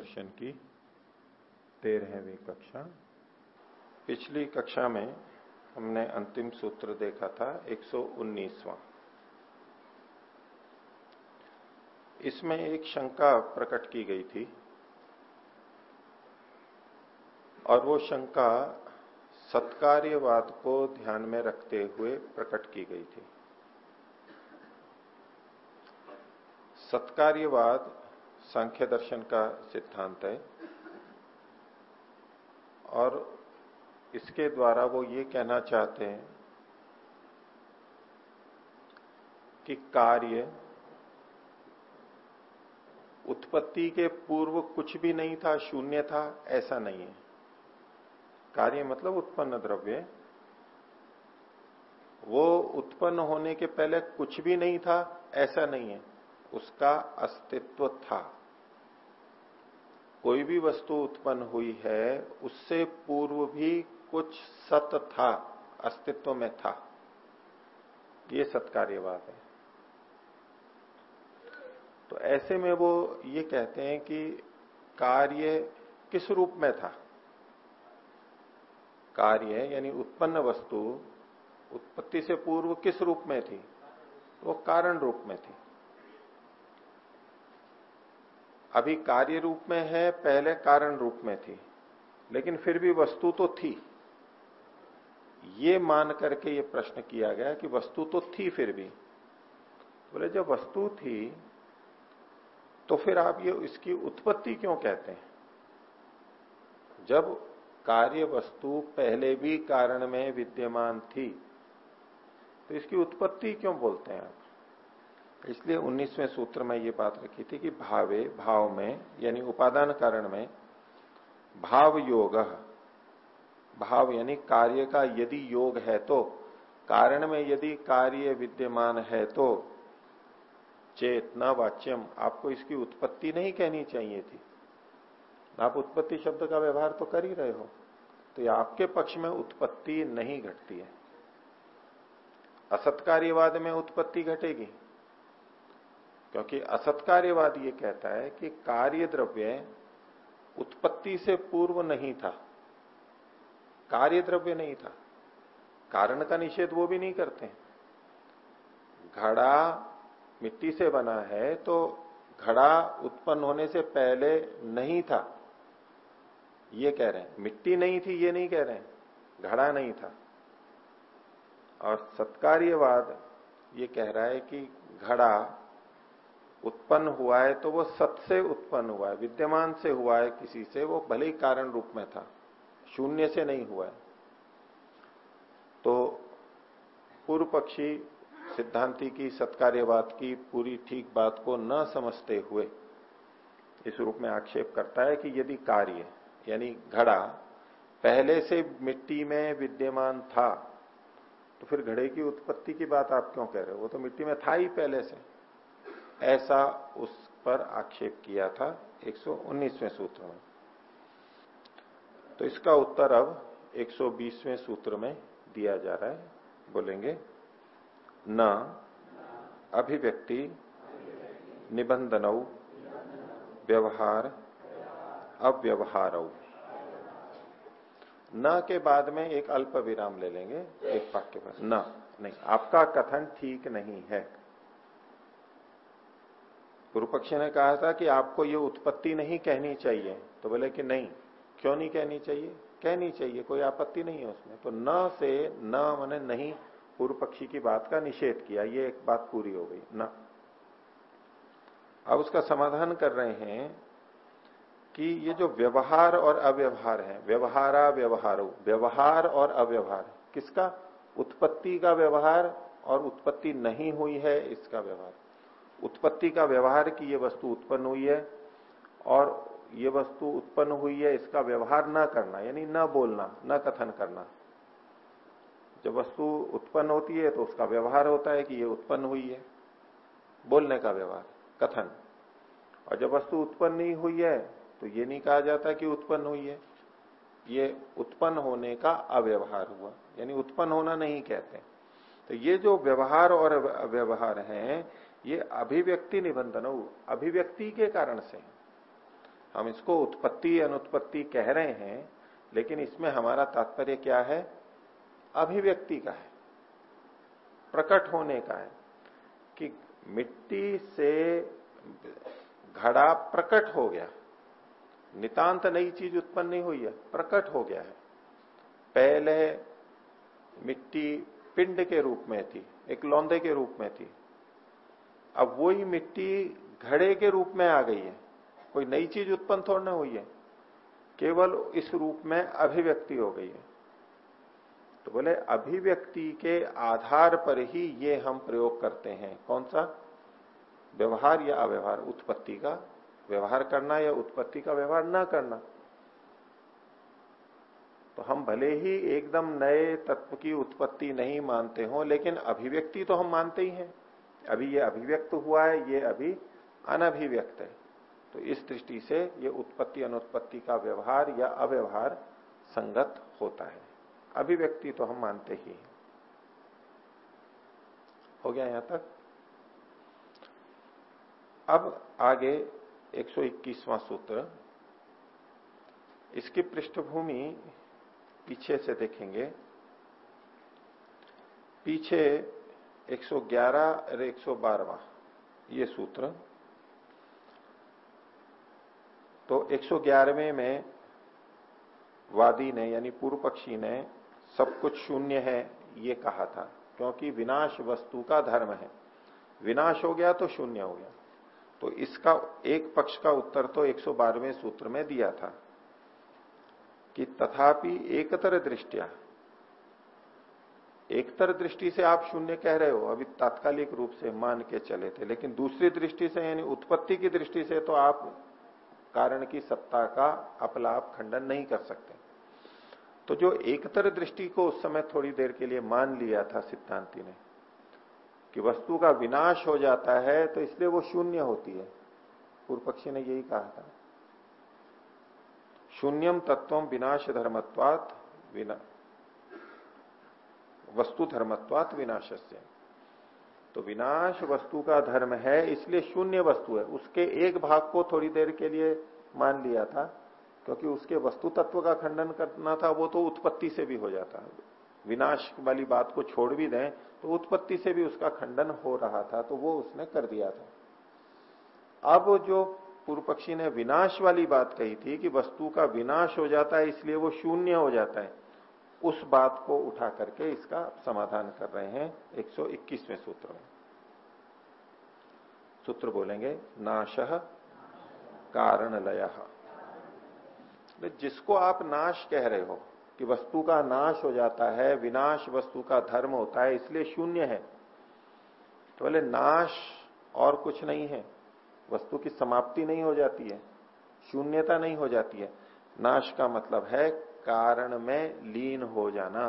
दर्शन की तेरहवीं कक्षा। पिछली कक्षा में हमने अंतिम सूत्र देखा था 119वां इसमें एक शंका प्रकट की गई थी और वो शंका सत्कार्यवाद को ध्यान में रखते हुए प्रकट की गई थी। सत्कार्यवाद सांख्य दर्शन का सिद्धांत है। और इसके द्वारा वो ये कहना चाहते हैं कि कार्य उत्पत्ति के पूर्व कुछ भी नहीं था, शून्य था, ऐसा नहीं है। कार्य मतलब उत्पन्न द्रव्य। वो उत्पन्न होने के पहले कुछ भी नहीं था, ऐसा नहीं है। उसका अस्तित्व था। कोई भी वस्तु उत्पन्न हुई है, उससे पूर्व भी कुछ सत था, अस्तित्व में था। ये सत्कार्यवाद है। तो ऐसे में वो ये कहते हैं कि कार्य किस रूप में था? कार्य यानी उत्पन्न वस्तु, उत्पत्ति से पूर्व किस रूप में थी? वो कारण रूप में थी। अभी कार्य रूप में है, पहले कारण रूप में थी, लेकिन फिर भी वस्तु तो थी। ये मान करके ये प्रश्न किया गया कि वस्तु तो थी फिर भी। बोले, जब वस्तु थी तो फिर आप ये इसकी उत्पत्ति क्यों कहते हैं? जब कार्य वस्तु पहले भी कारण में विद्यमान थी तो इसकी उत्पत्ति क्यों बोलते हैं आप? इसलिए 19वें सूत्र में ये बात रखी थी कि भावे, भाव में, यानी उपादान कारण में, भाव योग, भाव यानी कार्य का यदि योग है तो कारण में यदि कार्य विद्यमान है तो चेतना वाच्यम, आपको इसकी उत्पत्ति नहीं कहनी चाहिए थी। आप उत्पत्ति शब्द का व्यवहार तो कर ही रहे हो तो ये आपके पक्ष में उत्पत्ति नहीं घटती है। असत्कार्यवाद में उत्पत्ति घटेगी। क्योंकि असत्कार्यवाद ये कहता है कि कार्य द्रव्य उत्पत्ति से पूर्व नहीं था। कार्य द्रव्य नहीं था। कारण का निषेध वो भी नहीं करते घड़ा मिट्टी से बना है तो घड़ा उत्पन्न होने से पहले नहीं था। ये कह रहे हैं। मिट्टी नहीं थी, ये नहीं कह रहे हैं। घड़ा नहीं था। और सत्कार्यवाद ये कह रहा है कि घड़ा उत्पन्न हुआ है तो वो सत से उत्पन्न हुआ है, विद्यमान से हुआ है, किसी से, वो भले ही कारण रूप में था, शून्य से नहीं हुआ है। तो पूर्व पक्षी सिद्धांति की, सत्कार्यवाद की, पूरी ठीक बात को न समझते हुए इस रूप में आक्षेप करता है कि यदि कार्य, यानी घड़ा, पहले से मिट्टी में विद्यमान था तो फिर घड़े की उत्पत्ति की बात आप क्यों कह रहे हो? वो तो मिट्टी में था ही पहले से। ऐसा उस पर आक्षेप किया था 119वें सूत्र में। तो इसका उत्तर अब 120वें सूत्र में दिया जा रहा है। बोलेंगे, न, अभिव्यक्ति, निबंधन, व्यवहार, अव्यवहार। न के बाद में एक अल्प विराम ले लेंगे, एक वाक्य पर न, नहीं, आपका कथन ठीक नहीं है। पूर्व पक्षी ने कहा था कि आपको ये उत्पत्ति नहीं कहनी चाहिए। तो बोले कि नहीं, क्यों नहीं कहनी चाहिए? कहनी चाहिए, कोई आपत्ति नहीं है उसमें। तो न से न मैंने नहीं पूर्व पक्षी की बात का निषेध किया, ये एक बात पूरी हो गई, न। अब उसका समाधान कर रहे हैं कि ये जो व्यवहार और अव्यवहार है, व्यवहारा व्यवहारो, व्यवहार और अव्यवहार, किसका? उत्पत्ति का व्यवहार और उत्पत्ति नहीं हुई है, इसका व्यवहार। उत्पत्ति का व्यवहार की ये वस्तु उत्पन्न हुई है और ये वस्तु उत्पन्न हुई है, इसका व्यवहार न करना, यानी न बोलना, न कथन करना। जब वस्तु उत्पन्न होती है तो उसका व्यवहार होता है कि ये उत्पन्न हुई है। बोलने का व्यवहार, कथन। और जब वस्तु उत्पन्न नहीं हुई है तो ये नहीं कहा जाता कि उत्पन्न हुई है। ये उत्पन्न होने का अव्यवहार हुआ, यानी उत्पन्न होना नहीं कहते। तो ये जो व्यवहार और अव्यवहार हैं ये अभिव्यक्ति निबंधन अभिव्यक्ति के कारण से हम इसको उत्पत्ति, अनुत्पत्ति कह रहे हैं, लेकिन इसमें हमारा तात्पर्य क्या है? अभिव्यक्ति का है। प्रकट होने का है कि मिट्टी से घड़ा प्रकट हो गया। नितांत नई चीज़ उत्पन्न नहीं हुई है, प्रकट हो गया है। पहले मिट्टी पिंड के रूप में थी, एक लौंदे के रूप में थी। अब वही मिट्टी घड़े के रूप में आ गई है। कोई नई चीज़ उत्पन्न थोड़ा हुई है। केवल इस रूप में अभिव्यक्ति हो गई है। तो बोले, अभिव्यक्ति के आधार पर ही ये हम प्रयोग करते हैं। कौन सा? व्यवहार या अव्यवहार? उत्पत्ति का व्यवहार करना या उत्पत्ति का व्यवहार न करना। तो हम भले ही एकदम नए तत्व की उत्पत्ति नहीं मानते हो, लेकिन अभिव्यक्ति तो हम मानते ही हैं। अभी ये अभिव्यक्त हुआ है, ये अभी अनभिव्यक्त है। तो इस दृष्टि से ये उत्पत्ति, अनुत्पत्ति का व्यवहार या अव्यवहार संगत होता है। अभिव्यक्ति तो हम मानते ही हो। गया यहाँ तक? अब आगे 121वां सूत्र। इसकी पृष्ठभूमि पीछे से देखेंगे। पीछे 111 और 112वां ये सूत्र। तो 111वें में वादी ने, यानी पूर्व पक्षी ने, सब कुछ शून्य है, ये कहा था, क्योंकि विनाश वस्तु का धर्म है। विनाश हो गया तो शून्य हो गया। तो इसका एक पक्ष का उत्तर तो 112वें सूत्र में दिया था कि तथापि एकतर दृष्टिया एकतर दृष्टि से आप शून्य कह रहे हो, अभी तात्कालिक रूप से मान के चले थे, लेकिन दूसरी दृष्टि से, यानी उत्पत्ति की दृष्टि से तो आप कारण की सत्ता का अपलाप खंडन नहीं कर सकते। तो जो एकतर दृष्टि को उस समय थोड़ी देर के लिए मान लिया था सिद्धांति ने, कि वस्तु का विनाश हो जाता है तो इसलिए वो शून्य होती है। पूर्व पक्षी ने यही कहा था। शून्यम तत्व विनाश धर्मत्वात वस्तु धर्मत्वात विनाश तो विनाश वस्तु का धर्म है, इसलिए शून्य वस्तु है। उसके एक भाग को थोड़ी देर के लिए मान लिया था, क्योंकि उसके वस्तु तत्व का खंडन करना था, वो तो उत्पत्ति से भी हो जाता है। विनाश वाली बात को छोड़ भी दें तो उत्पत्ति से भी उसका खंडन हो रहा था तो वो उसने कर दिया था। अब जो पूर्व पक्षी ने विनाश वाली बात कही थी कि वस्तु का विनाश हो जाता है, इसलिए वो शून्य हो जाता है। उस बात को उठा करके इसका समाधान कर रहे हैं 121वें सूत्र में। सूत्र बोलेंगे, नाश कारण लय जिसको आप नाश कह रहे हो, कि वस्तु का नाश हो जाता है, विनाश वस्तु का धर्म होता है, इसलिए शून्य है। तो बोले, नाश और कुछ नहीं है। वस्तु की समाप्ति नहीं हो जाती है, शून्यता नहीं हो जाती है। नाश का मतलब है कारण में लीन हो जाना।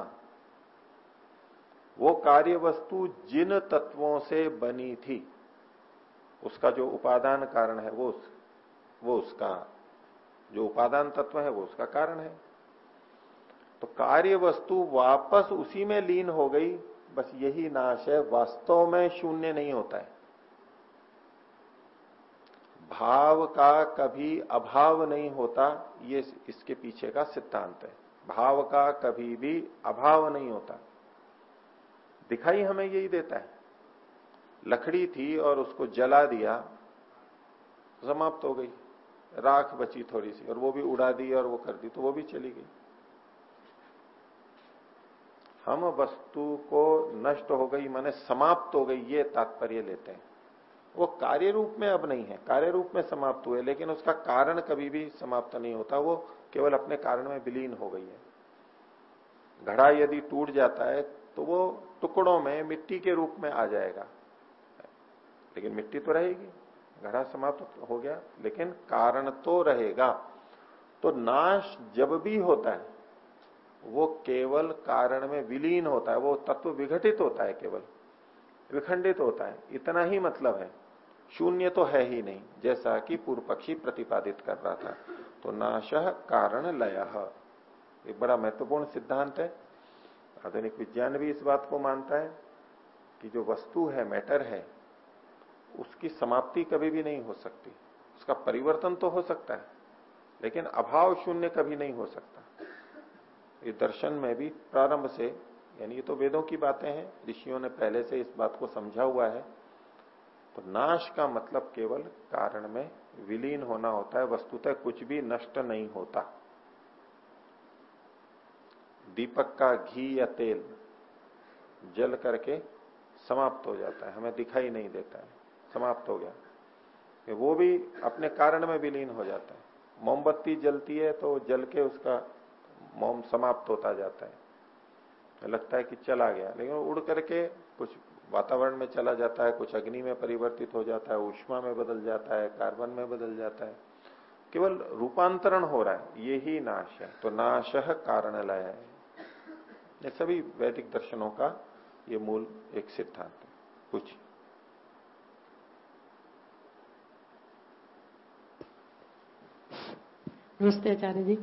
वो कार्य वस्तु जिन तत्वों से बनी थी उसका जो उपादान कारण है वो उस, वो उसका जो उपादान तत्व है वो उसका कारण है। तो कार्य वस्तु वापस उसी में लीन हो गई बस यही नाश है वास्तव में शून्य नहीं होता है। भाव का कभी अभाव नहीं होता, ये इसके पीछे का सिद्धांत है। भाव का कभी भी अभाव नहीं होता। दिखाई हमें यही देता है। लकड़ी थी और उसको जला दिया, समाप्त हो गई। राख बची थोड़ी सी, और वो भी उड़ा दी और वो कर दी तो वो भी चली गई। हम वस्तु को नष्ट हो गई, माने समाप्त हो गई, ये तात्पर्य लेते हैं। वो कार्य रूप में अब नहीं है, कार्य रूप में समाप्त हुए, लेकिन उसका कारण कभी भी समाप्त नहीं होता, वो केवल अपने कारण में विलीन हो गई है। घड़ा यदि टूट जाता है तो वो टुकड़ों में, मिट्टी के रूप में आ जाएगा। लेकिन मिट्टी तो रहेगी, घड़ा समाप्त हो गया, लेकिन कारण तो रहेगा। तो नाश जब भी होता है, वो केवल कारण में विलीन होता है, वो तत्व विघटित होता है केवल, विखंडित होता है, इतना ही मतलब है। शून्य तो है ही नहीं, जैसा कि पूर्व पक्षी प्रतिपादित कर रहा था। तो नाश कारण लय। एक बड़ा महत्वपूर्ण सिद्धांत है। आधुनिक विज्ञान भी इस बात को मानता है कि जो वस्तु है, मैटर है, उसकी समाप्ति कभी भी नहीं हो सकती। उसका परिवर्तन तो हो सकता है, लेकिन अभाव शून्य कभी नहीं हो सकता। ये दर्शन में भी प्रारंभ से, यानी ये तो वेदों की बातें हैं, ऋषियों ने पहले से इस बात को समझा हुआ है तो नाश का मतलब केवल कारण में विलीन होना होता है, वस्तुतः कुछ भी नष्ट नहीं होता। दीपक का घी या तेल जल करके समाप्त हो जाता है, हमें दिखाई नहीं देता है, समाप्त हो गया। वो भी अपने कारण में विलीन हो जाता है। मोमबत्ती जलती है तो जल के उसका मोम समाप्त होता जाता है। लगता है कि चला गया, लेकिन उड़ करके कुछ वातावरण में चला जाता है, कुछ अग्नि में परिवर्तित हो जाता है उष्मा में बदल जाता है, कार्बन में बदल जाता है। केवल रूपांतरण हो रहा है, ये ही नाश है। तो नाश कारण लय है। ये सभी वैदिक दर्शनों का ये मूल एक सिद्धांत है। कुछ नमस्ते आचार्य जी।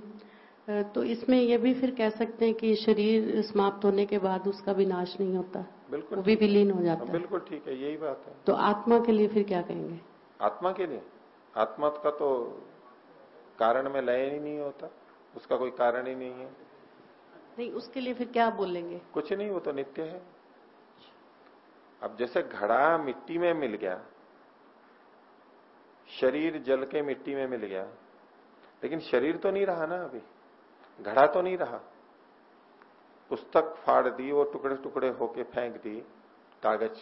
तो इसमें यह भी फिर कह सकते हैं कि शरीर समाप्त होने के बाद उसका विनाश नहीं होता। बिल्कुल वो भी विलीन हो जाता है। बिल्कुल ठीक है यही बात है। तो आत्मा के लिए फिर क्या कहेंगे? आत्मा के लिए? आत्मा का तो कारण में लय ही नहीं होता उसका कोई कारण ही नहीं है। नहीं उसके लिए फिर क्या बोलेंगे? कुछ नहीं वो तो नित्य है। अब जैसे घड़ा मिट्टी में मिल गया शरीर जल के मिट्टी में मिल गया लेकिन शरीर तो नहीं रहा ना अभी। घड़ा तो नहीं रहा। पुस्तक फाड़ दी, वो टुकड़े टुकड़े होके फेंक दी, कागज़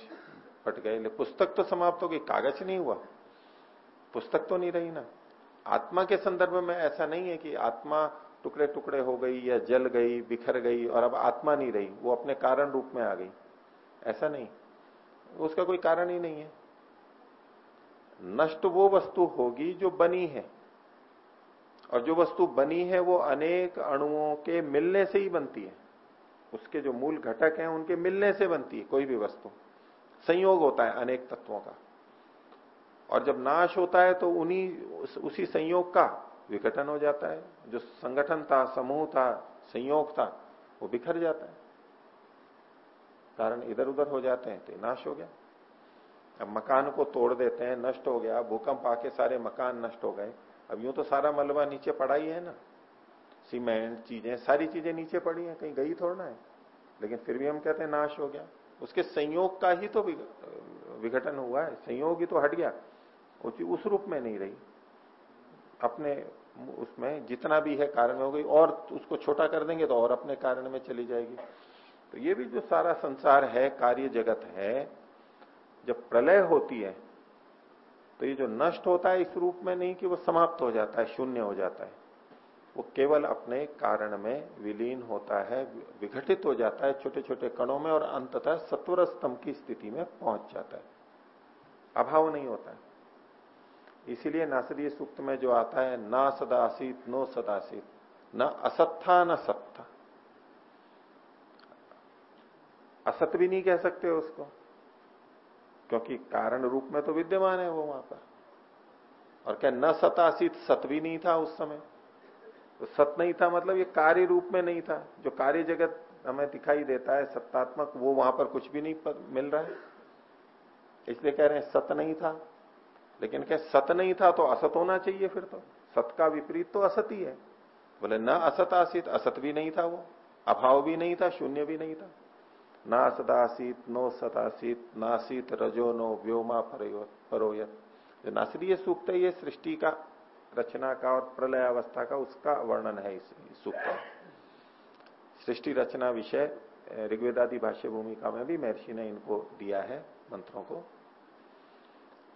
फट गए। पुस्तक तो समाप्त हो गई, कागज़ नहीं हुआ। पुस्तक तो नहीं रही ना। आत्मा के संदर्भ में ऐसा नहीं है कि आत्मा टुकड़े टुकड़े हो गई या जल गई, बिखर गई, और अब आत्मा नहीं रही, वो अपने कारण रूप में आ गई। ऐसा नहीं। उसका कोई कारण ही नहीं है। नष्ट वो वस्तु होगी जो बनी है। और जो वस्तु बनी है, वो अनेक अणुओं के मिलने से ही बनती है। उसके जो मूल घटक हैं, उनके मिलने से बनती है, कोई भी वस्तु। संयोग होता है अनेक तत्वों का। और जब नाश होता है तो उन्हीं, उसी संयोग का विघटन हो जाता है। जो संगठन था, समूह था, संयोग था, वो बिखर जाता है। कारण इधर उधर हो जाते हैं तो नाश हो गया। अब मकान को तोड़ देते हैं, नष्ट हो गया। भूकंप आके सारे मकान नष्ट हो गए। अब यूँ तो सारा मलबा नीचे पड़ा ही है ना। सीमेंट चीज़ें, सारी चीज़ें नीचे पड़ी हैं, कहीं गई थोड़ा है। लेकिन फिर भी हम कहते हैं, नाश हो गया। उसके संयोग का ही तो विघटन हुआ है। संयोग ही तो हट गया। उस रूप में नहीं रही। अपने, उसमें जितना भी है कारण हो गई, और उसको छोटा कर देंगे तो और अपने कारण में चली जाएगी। तो ये भी जो सारा संसार है, कार्य जगत है, जब प्रलय होती है तो ये जो नष्ट होता है इस रूप में नहीं कि वो समाप्त हो जाता है, शून्य हो जाता है। वो केवल अपने कारण में विलीन होता है, विघटित हो जाता है छोटे छोटे कणों में और अंततः सत्वर स्तंभ की स्थिति में पहुँच जाता है। अभाव नहीं होता है। इसीलिए नासदीय सूक्त में जो आता है, ना सदासित, नो सदासित, न असत्था न सत्ता। असत भी नहीं कह सकते उसको, क्योंकि कारण रूप में तो विद्यमान है वो वहाँ पर। और क्या न सतासित सत भी नहीं था उस समय? तो सत नहीं था मतलब ये कार्य रूप में नहीं था। जो कार्य जगत हमें दिखाई देता है सत्तात्मक वो वहाँ पर कुछ भी नहीं पर, मिल रहा है। इसलिए कह रहे हैं सत नहीं था। लेकिन क्या सत नहीं था तो असत होना चाहिए फिर तो। सत का विपरीत तो असत ही है। बोले न असत आसित असत भी नहीं था वो। अभाव भी नहीं था शून्य भी नहीं था। ना सदासीत नो सदासीत नासीत रजो नो व्योमा परोयत जो नासरीय सूक्त है ये सृष्टि का रचना का और प्रलय अवस्था का उसका वर्णन है इस सूक्त सृष्टि रचना विषय ऋग्वेदादि भाष्य भूमिका में भी महर्षि ने इनको दिया है, मंत्रों को।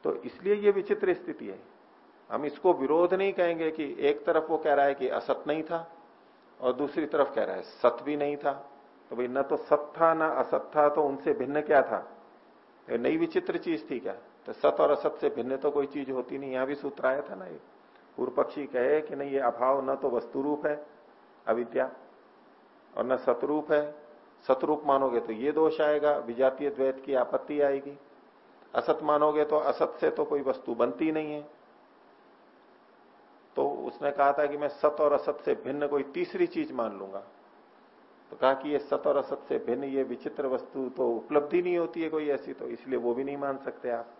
तो इसलिए ये विचित्र स्थिति है। हम इसको विरोध नहीं कहेंगे कि एक तरफ़ वो कह रहा है कि असत नहीं था और दूसरी तरफ़ कह रहा है सत भी नहीं था। तो भाई, न तो सत था, न असत था तो उनसे भिन्न क्या था? नई विचित्र चीज़ थी क्या? तो सत और असत से भिन्न तो कोई चीज़ होती नहीं। यहाँ भी सूत्र आया था ना ये। पूर्व पक्षी कहे कि नहीं, ये अभाव न तो वस्तु रूप है, अविद्या, और न सतरूप है। सतरूप मानोगे तो ये दोष आएगा, विजातीय द्वैत की आपत्ति आएगी। असत मानोगे तो असत से तो कोई वस्तु बनती नहीं है। तो उसने कहा था कि मैं सत और असत से भिन्न कोई तीसरी चीज़ मान लूँगा। तो कहा कि ये सत और असत से भिन्न, ये विचित्र वस्तु तो उपलब्धि नहीं होती है कोई ऐसी तो इसलिए वो भी नहीं मान सकते आप।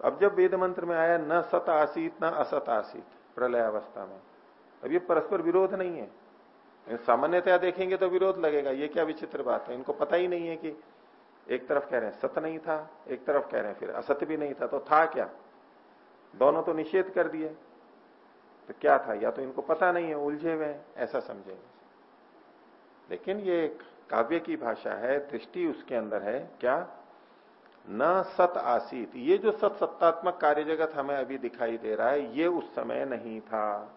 अब जब वेद मंत्र में आया, न सत आसीत, न असत आसीत प्रलय अवस्था में। अब ये परस्पर विरोध नहीं है। सामान्यतया देखेंगे तो विरोध लगेगा। ये क्या विचित्र बात है। इनको पता ही नहीं है कि एक तरफ़ कह रहे हैं सत्य नहीं था, एक तरफ़ कह रहे हैं फिर असत भी नहीं था। तो था क्या? दोनों तो निषेध कर दिए। तो क्या था? या तो इनको पता नहीं है, उलझे हुए हैं, ऐसा समझेंगे। लेकिन ये काव्य की भाषा है, दृष्टि उसके अंदर है। क्या? न सत आसित। ये जो सत सत्तात्मक कार्य जगत हमें अभी दिखाई दे रहा है, ये उस समय नहीं था।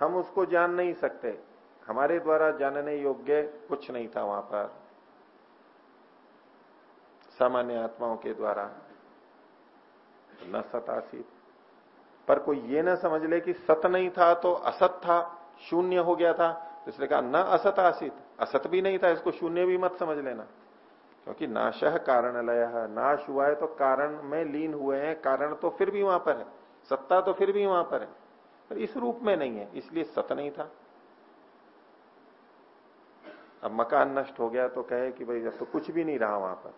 हम उसको जान नहीं सकते। हमारे द्वारा जानने योग्य कुछ नहीं था वहाँ पर। सामान्य आत्माओं के द्वारा। न सत आसित। पर कोई ये ना समझ ले कि सत नहीं था तो असत था, शून्य हो गया था। तो इसलिए कहा, न असत आसित। असत भी नहीं था, इसको शून्य भी मत समझ लेना। क्योंकि नाश कारण लय नाश हुआ है तो कारण में लीन हुए हैं। कारण तो फिर भी वहाँ पर है। सत्ता तो फिर भी वहाँ पर है। पर इस रूप में नहीं है। इसलिए सत नहीं था। अब मकान नष्ट हो गया तो कहे कि भाई अब तो कुछ भी नहीं रहा वहाँ पर।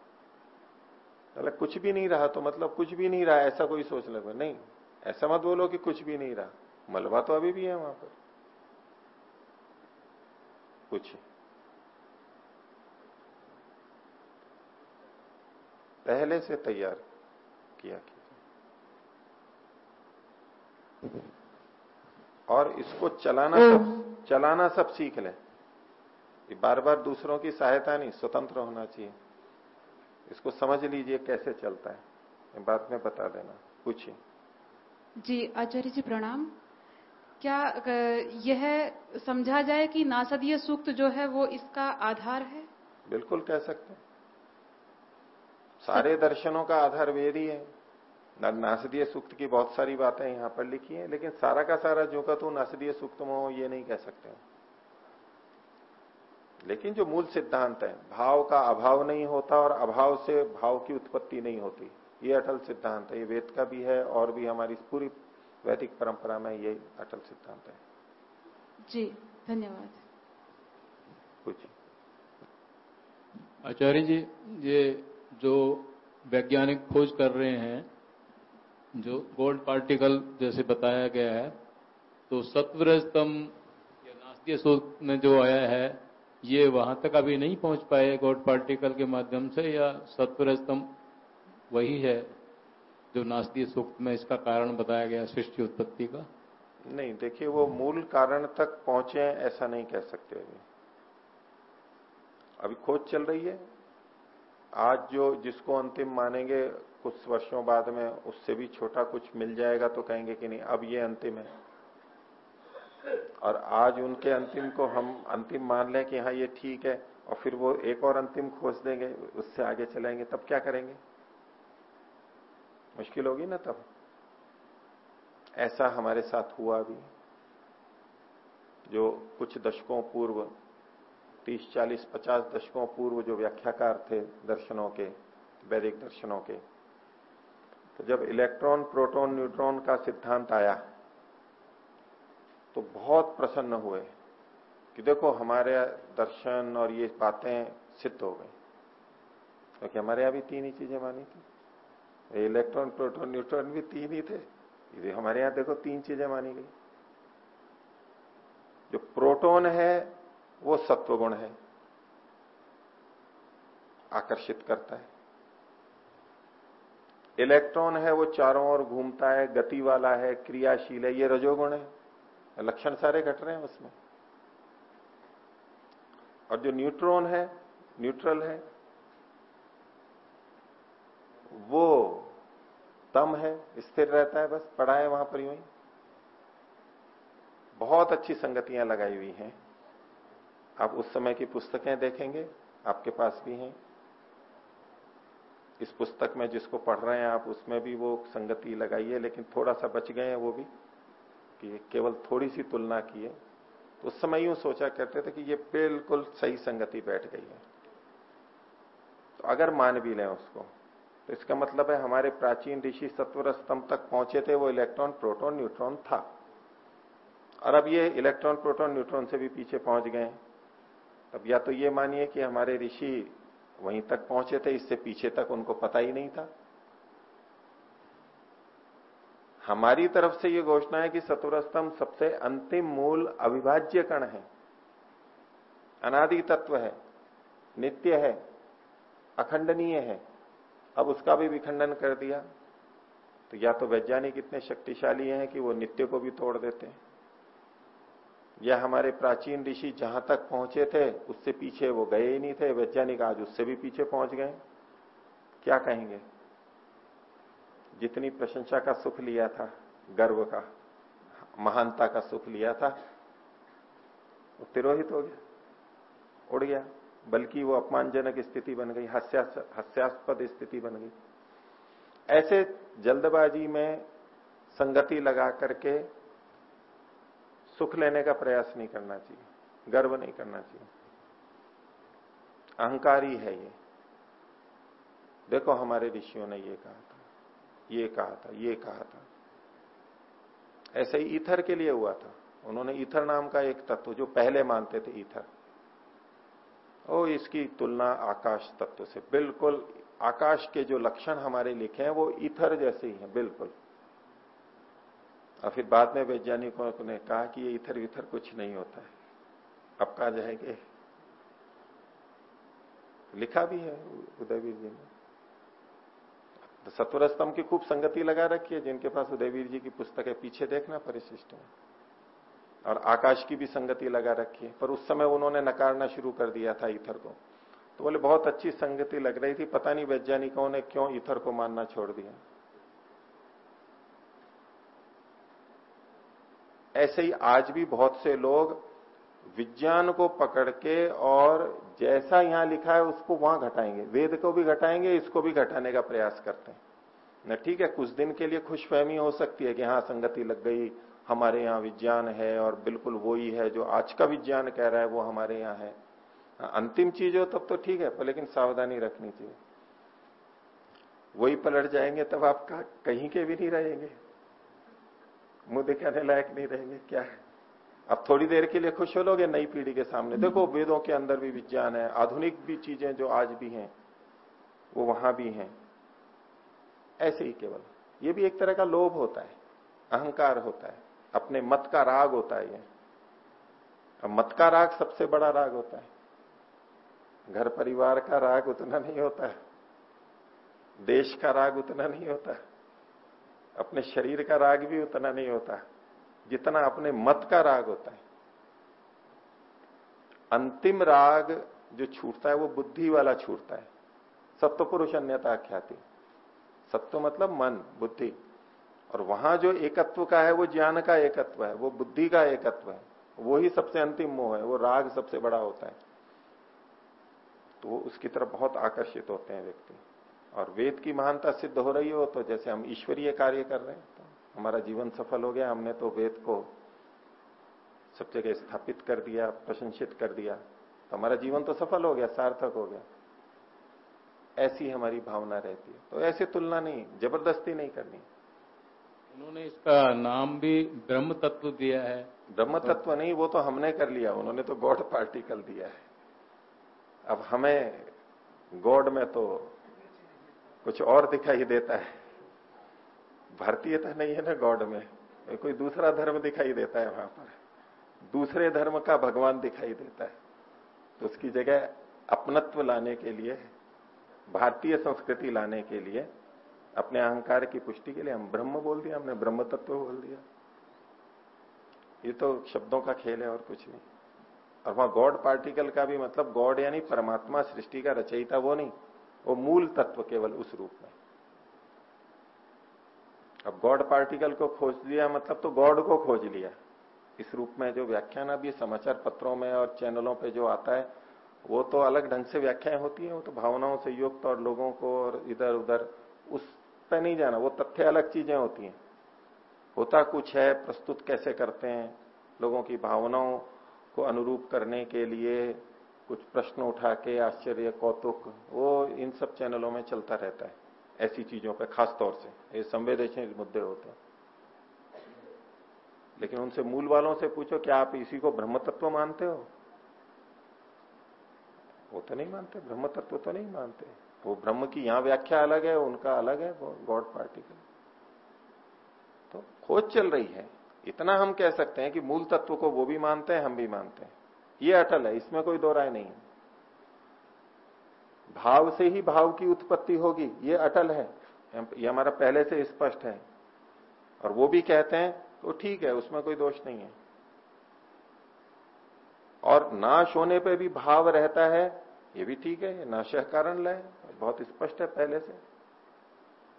मतलब कुछ भी नहीं रहा तो मतलब कुछ भी नहीं रहा, ऐसा कोई सोच लगे। नहीं, ऐसा मत बोलो कि कुछ भी नहीं रहा। मलबा तो अभी भी है वहाँ पर। कुछ पहले से तैयार किया और इसको चलाना सब चलाना सब सीख ले। बार बार दूसरों की सहायता नहीं स्वतंत्र होना चाहिए। इसको समझ लीजिए कैसे चलता है। बात में बता देना। पूछिए। जी आचार्य जी प्रणाम। क्या यह समझा जाए कि नासदीय सूक्त जो है वो इसका आधार है? बिल्कुल कह सकते हैं। सारे दर्शनों का आधार वेद ही है। नासदीय सूक्त की बहुत सारी बातें यहाँ पर लिखी हैं लेकिन सारा का सारा जो का तो नासदीय सूक्त में हो ये नहीं कह सकते लेकिन जो मूल सिद्धांत है भाव का अभाव नहीं होता और अभाव से भाव की उत्पत्ति नहीं होती। ये अटल सिद्धांत है ये वेद का भी है और भी हमारी पूरी वैदिक परंपरा में ये अटल सिद्धांत है। जी धन्यवाद। आचार्य जी ये जो वैज्ञानिक खोज कर रहे हैं, जो गोल्ड पार्टिकल जैसे बताया गया है तो सत्वरजतम या नास्तीय सूत्र में जो आया है, ये वहाँ तक अभी नहीं पहुँच पाए गोल्ड पार्टिकल के माध्यम से, या सत्वरजतम वही है जो नास्तीय सूक्त में इसका कारण बताया गया, सृष्टि उत्पत्ति का? नहीं, देखिए, वो मूल कारण तक पहुँचे ऐसा नहीं कह सकते अभी। अभी खोज चल रही है आज जो जिसको अंतिम मानेंगे, कुछ वर्षों बाद में उससे भी छोटा कुछ मिल जाएगा तो कहेंगे कि नहीं, अब ये अंतिम है। और आज उनके अंतिम को हम अंतिम मान लें कि हाँ ये ठीक है, और फिर वो एक और अंतिम खोज देंगे, उससे आगे चलाएँगे, तब क्या करेंगे? मुश्किल होगी ना तब। ऐसा हमारे साथ हुआ भी, जो कुछ दशकों पूर्व 30, 40, 50 दशकों पूर्व जो व्याख्याकार थे दर्शनों के वैदिक दर्शनों के। तो जब इलेक्ट्रॉन प्रोटॉन न्यूट्रॉन का सिद्धांत आया तो बहुत प्रसन्न हुए कि देखो हमारे दर्शन और ये बातें सिद्ध हो गई। क्योंकि हमारे यहाँ भी तीन ही चीज़ें मानी थी। इलेक्ट्रॉन प्रोटॉन न्यूट्रॉन भी तीन ही थे। हमारे यहाँ देखो तीन चीज़ें मानी गई। जो प्रोटॉन है वो सत्वगुण है, आकर्षित करता है। इलेक्ट्रॉन है, वो चारों ओर घूमता है, गति वाला है, क्रियाशील है, ये रजोगुण है। लक्षण सारे घट रहे हैं उसमें। और जो न्यूट्रॉन है, न्यूट्रल है, वो तम है, स्थिर रहता है, बस पड़ा है वहाँ पर यूँ ही। बहुत अच्छी संगतियाँ लगाई हुई हैं। आप उस समय की पुस्तकें देखेंगे, आपके पास भी हैं। इस पुस्तक में जिसको पढ़ रहे हैं आप, उसमें भी वो संगति लगाई है, लेकिन थोड़ा सा बच गए हैं वो भी, कि केवल थोड़ी सी तुलना की है। तो उस समय यूँ सोचा करते थे कि ये बिल्कुल सही संगति बैठ गई है। तो अगर मान भी लें उसको तो इसका मतलब है हमारे प्राचीन ऋषि सत्वर स्तंभ तक पहुँचे थे, वो इलेक्ट्रॉन, प्रोटॉन, न्यूट्रॉन था। और अब ये इलेक्ट्रॉन, प्रोटॉन, न्यूट्रॉन से भी पीछे पहुँच गए अब या तो ये मानिए कि हमारे ऋषि वहीं तक पहुँचे थे, इससे पीछे तक उनको पता ही नहीं था। हमारी तरफ़ से ये घोषणा है कि सत्वर स्तंभ सबसे अंतिम मूल अविभाज्य कण है। अनादि तत्व है, नित्य है, अखंडनीय है। अब उसका भी विखंडन कर दिया। तो या तो वैज्ञानिक इतने शक्तिशाली हैं कि वो नित्य को भी तोड़ देते हैं। या हमारे प्राचीन ऋषि जहाँ तक पहुँचे थे, उससे पीछे वो गए ही नहीं थे, वैज्ञानिक आज उससे भी पीछे पहुँच गए क्या कहेंगे? जितनी प्रशंसा का सुख लिया था, गर्व का, महानता का सुख लिया था, वो तिरोहित हो गया, उड़ गया। बल्कि वो अपमानजनक स्थिति बन गई हास्यास्पद स्थिति बन गई। ऐसे जल्दबाजी में संगति लगा करके सुख लेने का प्रयास नहीं करना चाहिए, गर्व नहीं करना चाहिए। अहंकारी है ये। देखो हमारे ऋषियों ने ये कहा था, ये कहा था, ये कहा था। ऐसे ही ईथर के लिए हुआ था। उन्होंने इथर नाम का एक तत्व, जो पहले मानते थे इथर। ओ, इसकी तुलना आकाश तत्व से। बिल्कुल, आकाश के जो लक्षण हमारे लिखे हैं, वो इथर जैसे ही हैं, बिल्कुल। और फिर बाद में वैज्ञानिकों ने कहा कि ये इथर विथर कुछ नहीं होता है। अब कहा जाएँगे, लिखा भी है उदयवीर जी ने। तो सत्वर स्तंभ की खूब संगति लगा रखी है, जिनके पास उदयवीर जी की पुस्तक है पीछे देखना परिशिष्ट में और आकाश की भी संगति लगा रखी है। पर उस समय उन्होंने नकारना शुरू कर दिया था ईथर को। तो बोले, बहुत अच्छी संगति लग रही थी, पता नहीं वैज्ञानिकों ने क्यों ईथर को मानना छोड़ दिया। ऐसे ही आज भी बहुत से लोग विज्ञान को पकड़ के और जैसा यहाँ लिखा है उसको वहाँ घटाएँगे। वेद को भी घटाएँगे, इसको भी घटाने का प्रयास करते हैं। न ठीक है, कुछ दिन के लिए खुशफहमी हो सकती है कि हाँ संगति लग गई, हमारे यहाँ विज्ञान है और बिल्कुल वो ही है जो आज का विज्ञान कह रहा है, वो हमारे यहाँ है, अंतिम चीज़ हो तब तो ठीक है, पर लेकिन सावधानी रखनी चाहिए। वही पलट जाएँगे तब आप कहीं के भी नहीं रहेंगे। मुँह दिखाने लायक नहीं रहेंगे, क्या है? अब थोड़ी देर के लिए खुश हो लोगे नई पीढ़ी के सामने। देखो, वेदों के अंदर भी विज्ञान है, आधुनिक भी चीज़ें जो आज भी हैं, वो वहाँ भी हैं। ऐसे ही केवल। ये भी एक तरह का लोभ होता है, अहंकार होता है, अपने मत का राग होता है ये। अब मत का राग सबसे बड़ा राग होता है। घर परिवार का राग उतना नहीं होता, देश का राग उतना नहीं होता। है अपने शरीर का राग भी उतना नहीं होता, जितना अपने मत का राग होता है। अंतिम राग जो छूटता है, वो बुद्धि वाला छूटता है। सत्व पुरुष अन्यता ख्याति। सत्व मतलब मन, बुद्धि। और वहाँ जो एकत्व का है, वो ज्ञान का एकत्व है, वो बुद्धि का एकत्व है। वो ही सबसे अंतिम मोह है, वो राग सबसे बड़ा होता है। तो उसकी तरफ़ बहुत आकर्षित होते हैं व्यक्ति। और वेद की महानता सिद्ध हो रही हो तो जैसे हम ईश्वरीय कार्य कर रहे हैं तो हमारा जीवन सफल हो गया हमने तो वेद को सब जगह स्थापित कर दिया प्रशंसित कर दिया तो हमारा जीवन तो सफल हो गया सार्थक हो गया। ऐसी हमारी भावना रहती है तो ऐसी तुलना नहीं ज़बरदस्ती नहीं करनी। उन्होंने इसका नाम भी ब्रह्म तत्व दिया है। ब्रह्म तत्व नहीं वो तो हमने कर लिया उन्होंने तो गॉड पार्टिकल दिया है। अब हमें गॉड में तो कुछ और दिखाई देता है। भारतीयता नहीं है ना गॉड में कोई दूसरा धर्म दिखाई देता है वहाँ पर। दूसरे धर्म का भगवान दिखाई देता है। तो उसकी जगह अपनत्व लाने के लिए, भारतीय संस्कृति लाने के लिए, अपने अहंकार की पुष्टि के लिए हम ब्रह्म बोल दिया, हमने ब्रह्म तत्व बोल दिया। ये तो शब्दों का खेल है और कुछ नहीं। और वहाँ गॉड पार्टिकल का भी मतलब गॉड यानी परमात्मा सृष्टि का रचयिता वो नहीं। वो मूल तत्व केवल उस रूप में। अब गॉड पार्टिकल को खोज लिया मतलब तो गॉड को खोज लिया। इस रूप में जो व्याख्यान अब ये समाचार पत्रों में और चैनलों पे जो आता है, वो तो अलग ढंग से व्याख्याएँ होती है, वो तो भावनाओं से युक्त और लोगों को और इधर उधर उस पे नहीं जाना, वो तथ्य अलग चीज़ें होती हैं। होता कुछ है, प्रस्तुत कैसे करते हैं, लोगों की भावनाओं को अनुरूप करने के लिए कुछ प्रश्न उठा के, आश्चर्य, कौतुक, वो इन सब चैनलों में चलता रहता है, ऐसी चीज़ों पर खास तौर से। ये संवेदनशील मुद्दे होते हैं। लेकिन उनसे मूल वालों से पूछो, क्या आप इसी को ब्रह्म तत्व मानते हो? वो तो नहीं मानते ब्रह्म तत्व तो नहीं मानते। वो ब्रह्म की यहाँ व्याख्या अलग है, उनका अलग है, वो गॉड पार्टिकल। तो खोज चल रही है। इतना हम कह सकते हैं कि मूल तत्व को वो भी मानते हैं, हम भी मानते हैं। ये अटल है, इसमें कोई दो राय नहीं है। भाव से ही भाव की उत्पत्ति होगी, ये अटल है। ये हमारा पहले से स्पष्ट है। और वो भी कहते हैं तो ठीक है, उसमें कोई दोष नहीं है। और नाश होने पे भी भाव रहता है, ये भी ठीक है, ये नाश कारण लय, बहुत स्पष्ट है पहले से।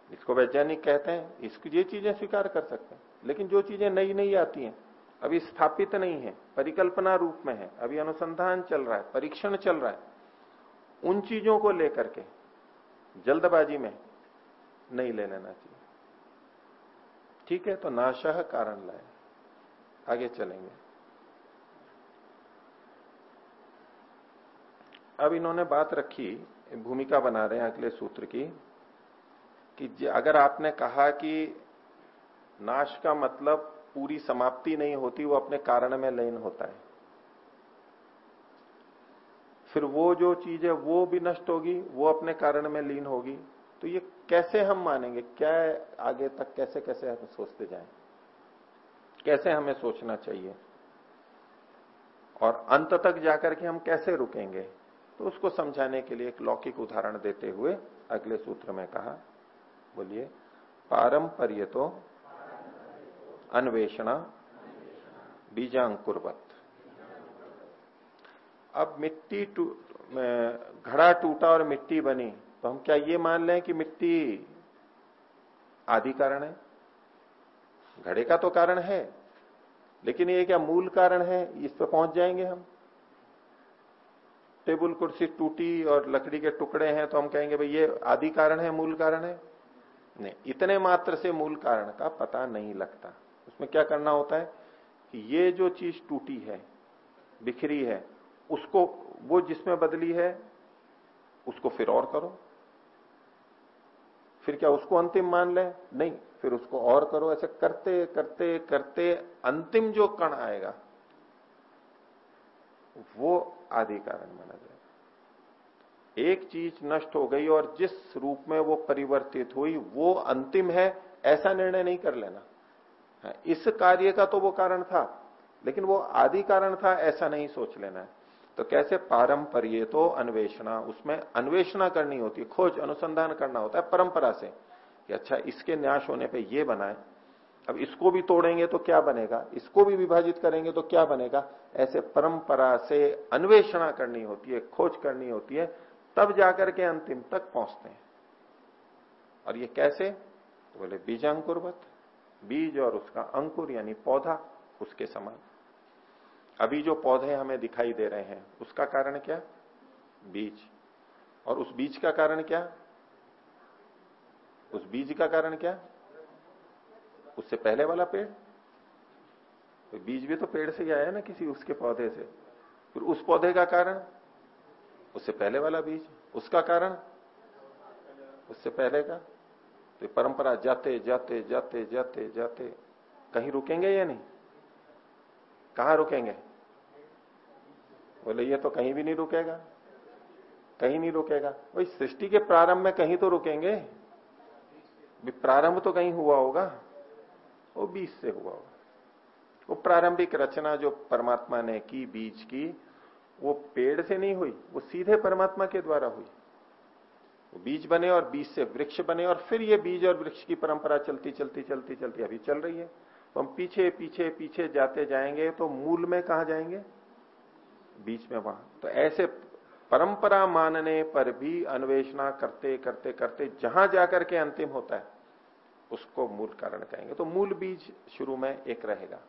इसको वैज्ञानिक कहते हैं, इसको ये चीज़ें स्वीकार कर सकते हैं, लेकिन जो चीज़ें नई नई आती हैं अभी स्थापित नहीं है, परिकल्पना रूप में है, अभी अनुसंधान चल रहा है, परीक्षण चल रहा है। उन चीज़ों को लेकर के जल्दबाजी में नहीं ले लेना चाहिए। ठीक है तो नाशह कारण लाए। आगे चलेंगे। अब इन्होंने बात रखी, भूमिका बना रहे हैं अगले सूत्र की, कि अगर आपने कहा कि नाश का मतलब पूरी समाप्ति नहीं होती, वो अपने कारण में लीन होता है। फिर वो जो चीज़ है, वो भी नष्ट होगी, वो अपने कारण में लीन होगी। तो ये कैसे हम मानेंगे? क्या आगे तक कैसे कैसे हम सोचते जाएँ? कैसे हमें सोचना चाहिए? और अंत तक जाकर के हम कैसे रुकेंगे? तो उसको समझाने के लिए एक लौकिक उदाहरण देते हुए अगले सूत्र में कहा, बोलिए पारंपर्य तो अन्वेषणा बीजांकुरवत। अब मिट्टी टू घड़ा टूटा और मिट्टी बनी तो हम क्या ये मान लें कि मिट्टी आदि कारण है? घड़े का तो कारण है, लेकिन ये क्या मूल कारण है? इस पर पहुँच जाएँगे हम। टेबल कुर्सी टूटी और लकड़ी के टुकड़े हैं तो हम कहेंगे, भाई ये आदि कारण है, मूल कारण है? नहीं, इतने मात्र से मूल कारण का पता नहीं लगता। उसमें क्या करना होता है कि ये जो चीज़ टूटी है, बिखरी है, उसको, वो जिसमें बदली है, उसको फिर और करो। फिर क्या उसको अंतिम मान ले? नहीं, फिर उसको और करो। ऐसे करते करते करते अंतिम जो कण आएगा, वो आदि कारण माना जाएगा। एक चीज़ नष्ट हो गई और जिस रूप में वो परिवर्तित हुई, वो अंतिम है, ऐसा निर्णय नहीं कर लेना। इस कार्य का तो वो कारण था, लेकिन वो आदि कारण था, ऐसा नहीं सोच लेना है। तो कैसे पारंपर्य तो अन्वेषणा, उसमें अन्वेषणा करनी होती है, खोज, अनुसंधान करना होता है परंपरा से कि अच्छा इसके न्यास होने पे ये बनाए। अब इसको भी तोड़ेंगे तो क्या बनेगा? इसको भी विभाजित करेंगे तो क्या बनेगा? ऐसे परंपरा से अन्वेषणा करनी होती है, खोज करनी होती है, तब जाकर के अंतिम तक पहुँचते हैं। और ये कैसे? तो बोले बीजांकुरवत बीज और उसका अंकुर यानी पौधा उसके समान। अभी जो पौधे हमें दिखाई दे रहे हैं, उसका कारण क्या? बीज। और उस बीज का कारण क्या? उस बीज का कारण क्या? उससे पहले वाला पेड़। तो बीज भी तो पेड़ से ही आया ना किसी उसके पौधे से। फिर उस पौधे का कारण? उससे पहले वाला बीज। उसका कारण? उससे पहले का? तो परंपरा जाते जाते जाते जाते जाते। कहीं रुकेंगे या नहीं? कहा रुकेंगे? बोले, ये तो कहीं भी नहीं रुकेगा। कहीं नहीं रुकेगा। वही सृष्टि के प्रारंभ में कहीं तो रुकेंगे? प्रारंभ तो कहीं हुआ होगा। वो बीज से हुआ होगा। वो प्रारंभिक रचना जो परमात्मा ने की, बीज की, वो पेड़ से नहीं हुई, वो सीधे परमात्मा के द्वारा हुई। बीज बने और बीज से वृक्ष बने और फिर ये बीज और वृक्ष की परंपरा चलती चलती चलती चलती अभी चल रही है। तो हम पीछे पीछे पीछे जाते जाएँगे तो मूल में कहा जाएँगे? बीच में वहाँ। तो ऐसे परंपरा मानने पर भी अन्वेषणा करते करते करते जहाँ जाकर के अंतिम होता है, उसको मूल कारण कहेंगे। तो मूल बीज शुरू में एक रहेगा।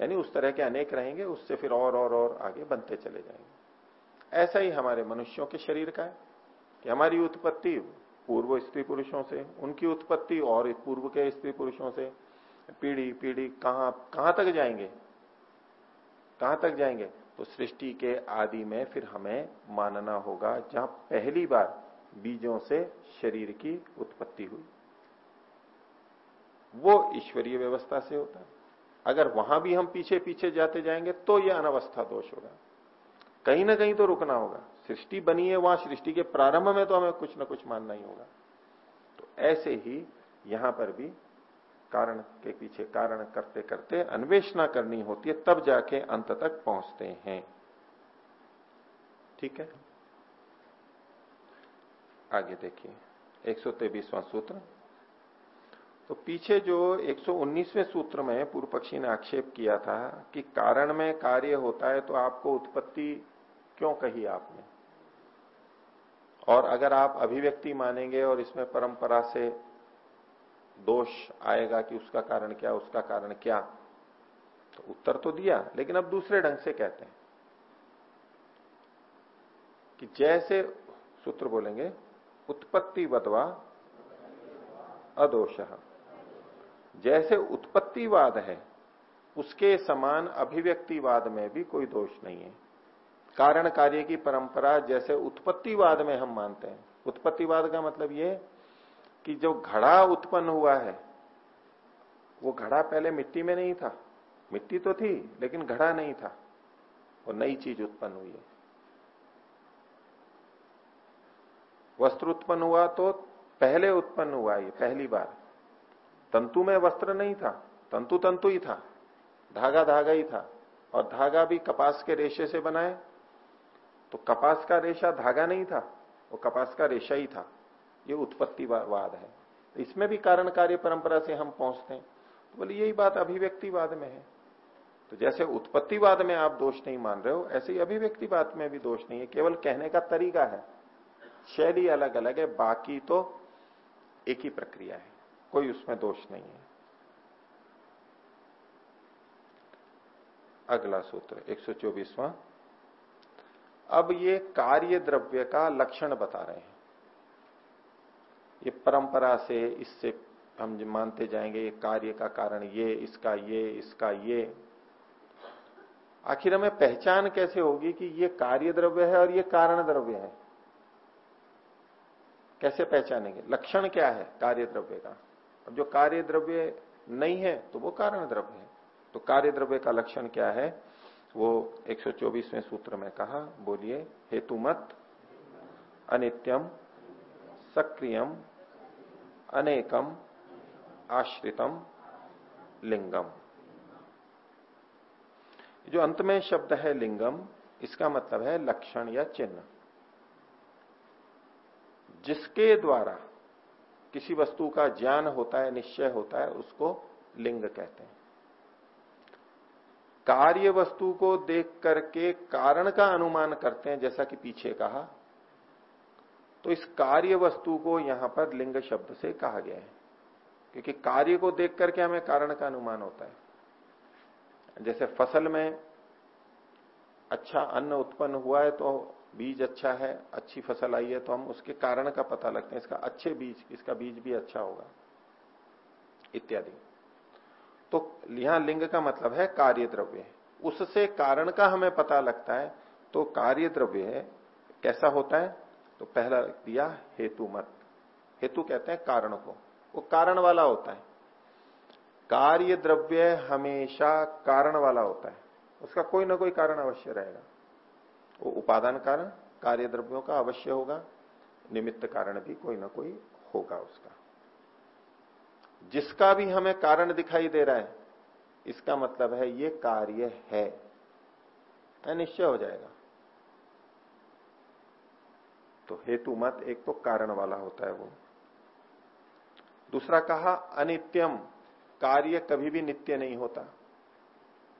यानी उस तरह के अनेक रहेंगे, उससे फिर और और और आगे बनते चले जाएँगे। ऐसा ही हमारे मनुष्यों के शरीर का है। कि हमारी उत्पत्ति पूर्व स्त्री पुरुषों से, उनकी उत्पत्ति और पूर्व के स्त्री पुरुषों से, पीढ़ी पीढ़ी, कहाँ कहाँ तक जाएँगे? कहाँ तक जाएँगे? तो सृष्टि के आदि में फिर हमें मानना होगा, जहाँ पहली बार बीजों से शरीर की उत्पत्ति हुई। वो ईश्वरीय व्यवस्था से होता है। अगर वहाँ भी हम पीछे पीछे जाते जाएँगे तो यह अनवस्था दोष होगा। कहीं ना कहीं तो रुकना होगा। सृष्टि बनी है, वहाँ सृष्टि के प्रारंभ में तो हमें कुछ ना कुछ मानना ही होगा। तो ऐसे ही यहाँ पर भी कारण के पीछे, कारण करते करते अन्वेषणा करनी होती है, तब जाके अंत तक पहुँचते हैं। ठीक है? आगे देखिए, एक सौ सूत्र। तो पीछे जो 119वें सूत्र में पूर्व पक्षी ने आक्षेप किया था कि कारण में कार्य होता है तो आपको उत्पत्ति क्यों कही आपने? और अगर आप अभिव्यक्ति मानेंगे और इसमें परंपरा से दोष आएगा कि उसका कारण क्या, उसका कारण क्या तो उत्तर तो दिया, लेकिन अब दूसरे ढंग से कहते हैं कि जैसे सूत्र बोलेंगे, उत्पत्ति बदवा अदोष। जैसे उत्पत्तिवाद है, उसके समान अभिव्यक्तिवाद में भी कोई दोष नहीं है। कारण कार्य की परंपरा जैसे उत्पत्तिवाद में हम मानते हैं। उत्पत्तिवाद का मतलब ये कि जो घड़ा उत्पन्न हुआ है, वो घड़ा पहले मिट्टी में नहीं था। मिट्टी तो थी, लेकिन घड़ा नहीं था। वो नई चीज़ उत्पन्न हुई है। वस्त्र उत्पन्न हुआ तो पहले उत्पन्न हुआ ये, पहली बार। तंतु में वस्त्र नहीं था। तंतु तंतु ही था। धागा धागा ही था। और धागा भी कपास के रेशे से बनाए तो कपास का रेशा धागा नहीं था, वो कपास का रेशा ही था। ये उत्पत्तिवाद है। तो इसमें भी कारण कार्य परंपरा से हम पहुँचते हैं। तो बोले, यही बात अभिव्यक्तिवाद में है। तो जैसे उत्पत्तिवाद में आप दोष नहीं मान रहे हो, ऐसे ही अभिव्यक्तिवाद में भी दोष नहीं है। केवल कहने का तरीका है। शैली अलग अलग है, बाकी तो एक ही प्रक्रिया है। कोई उसमें दोष नहीं है। अगला सूत्र 124वां अब ये कार्य द्रव्य का लक्षण बता रहे हैं। ये परंपरा से इससे हम मानते जाएँगे, ये कार्य का कारण ये, इसका ये इसका ये। आखिर हमें पहचान कैसे होगी कि ये कार्य द्रव्य है और ये कारण द्रव्य है? कैसे पहचानेंगे? लक्षण क्या है कार्य द्रव्य का? अब जो कार्य द्रव्य नहीं है तो वो कारण द्रव्य है। तो कार्य द्रव्य का लक्षण क्या है? वो 124वें सूत्र में कहा, बोलिए, हेतुमत, अनित्यम, सक्रियम, अनेकम, आश्रितम, लिंगम। जो अंत में शब्द है लिंगम, इसका मतलब है लक्षण या चिन्ह। जिसके द्वारा किसी वस्तु का ज्ञान होता है, निश्चय होता है, उसको लिंग कहते हैं। कार्य वस्तु को देख करके कारण का अनुमान करते हैं, जैसा कि पीछे कहा। तो इस कार्य वस्तु को यहाँ पर लिंग शब्द से कहा गया है। क्योंकि कार्य को देख करके हमें कारण का अनुमान होता है। जैसे फ़सल में अच्छा अन्न उत्पन्न हुआ है तो बीज अच्छा है, अच्छी फ़सल आई है तो हम उसके कारण का पता लगते हैं, इसका अच्छे बीज, इसका बीज भी अच्छा होगा, इत्यादि। तो यहाँ लिंग का मतलब है कार्य द्रव्य उससे कारण का हमें पता लगता है तो कार्य द्रव्य कैसा होता है? तो पहला दिया, हेतु मत। हेतु कहते हैं कारण को। वो कारण वाला होता है। कार्य द्रव्य हमेशा कारण वाला होता है। उसका कोई ना कोई कारण अवश्य रहेगा। वो उपादान कारण कार्य द्रव्यों का अवश्य होगा। निमित्त कारण भी कोई ना कोई होगा उसका। जिसका भी हमें कारण दिखाई दे रहा है, इसका मतलब है ये कार्य है। निश्चय हो जाएगा। तो हेतु मत, एक तो कारण वाला होता है वो। दूसरा कहा, अनित्यम, कार्य कभी भी नित्य नहीं होता।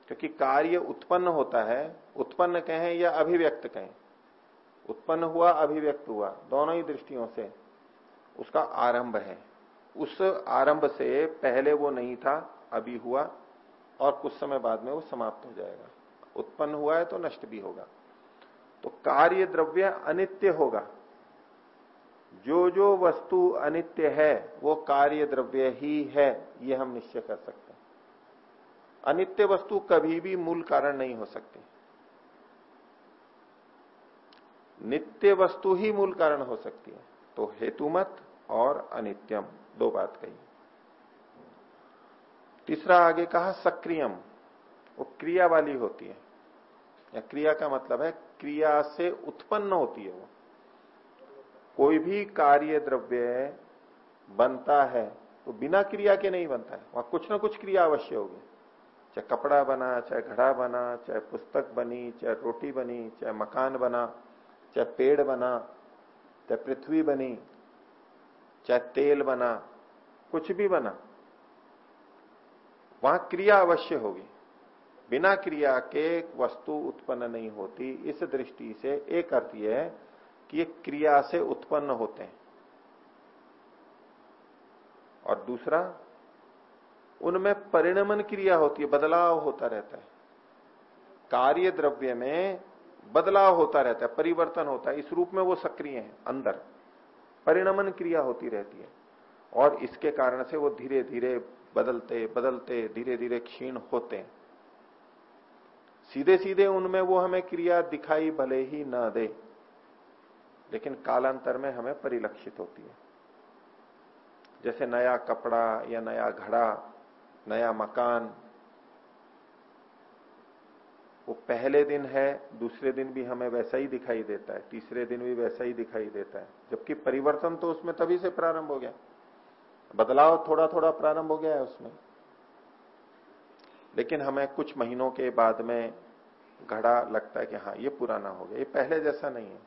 क्योंकि कार्य उत्पन्न होता है, उत्पन्न कहें या अभिव्यक्त कहें। उत्पन्न हुआ, अभिव्यक्त हुआ, दोनों ही दृष्टियों से उसका आरंभ है। उस आरंभ से पहले वो नहीं था, अभी हुआ और कुछ समय बाद में वो समाप्त हो जाएगा। उत्पन्न हुआ है तो नष्ट भी होगा। तो कार्य द्रव्य अनित्य होगा। जो जो वस्तु अनित्य है, वो कार्य द्रव्य ही है, ये हम निश्चय कर सकते हैं। अनित्य वस्तु कभी भी मूल कारण नहीं हो सकती। नित्य वस्तु ही मूल कारण हो सकती है। तो हेतुमत और अनित्यम। दो बात कही। तीसरा आगे कहा सक्रियम, वो क्रिया वाली होती है। या क्रिया का मतलब है क्रिया से उत्पन्न होती है वो। कोई भी कार्य द्रव्य बनता है तो बिना क्रिया के नहीं बनता है। वहाँ कुछ ना कुछ क्रिया अवश्य होगी। चाहे कपड़ा बना, चाहे घड़ा बना, चाहे पुस्तक बनी, चाहे रोटी बनी, चाहे मकान बना, चाहे पेड़ बना, चाहे पृथ्वी बनी चाहे तेल बना, कुछ भी बना, वहाँ क्रिया अवश्य होगी। बिना क्रिया के वस्तु उत्पन्न नहीं होती। इस दृष्टि से एक अर्थ यह है कि ये क्रिया से उत्पन्न होते हैं। और दूसरा, उनमें परिणमन क्रिया होती है, बदलाव होता रहता है। कार्य द्रव्य में बदलाव होता रहता है, परिवर्तन होता है। इस रूप में वो सक्रिय है, अंदर। परिणमन क्रिया होती रहती है। और इसके कारण से वो धीरे धीरे बदलते बदलते धीरे धीरे क्षीण होते हैं। सीधे सीधे उनमें वो हमें क्रिया दिखाई भले ही न दे, लेकिन कालांतर में हमें परिलक्षित होती है। जैसे नया कपड़ा या नया घड़ा, नया मकान वो पहले दिन है, दूसरे दिन भी हमें वैसा ही दिखाई देता है, तीसरे दिन भी वैसा ही दिखाई देता है। जबकि परिवर्तन तो उसमें तभी से प्रारंभ हो गया। बदलाव थोड़ा थोड़ा प्रारंभ हो गया है उसमें। लेकिन हमें कुछ महीनों के बाद में घड़ा लगता है कि हाँ ये पुराना हो गया, ये पहले जैसा नहीं है।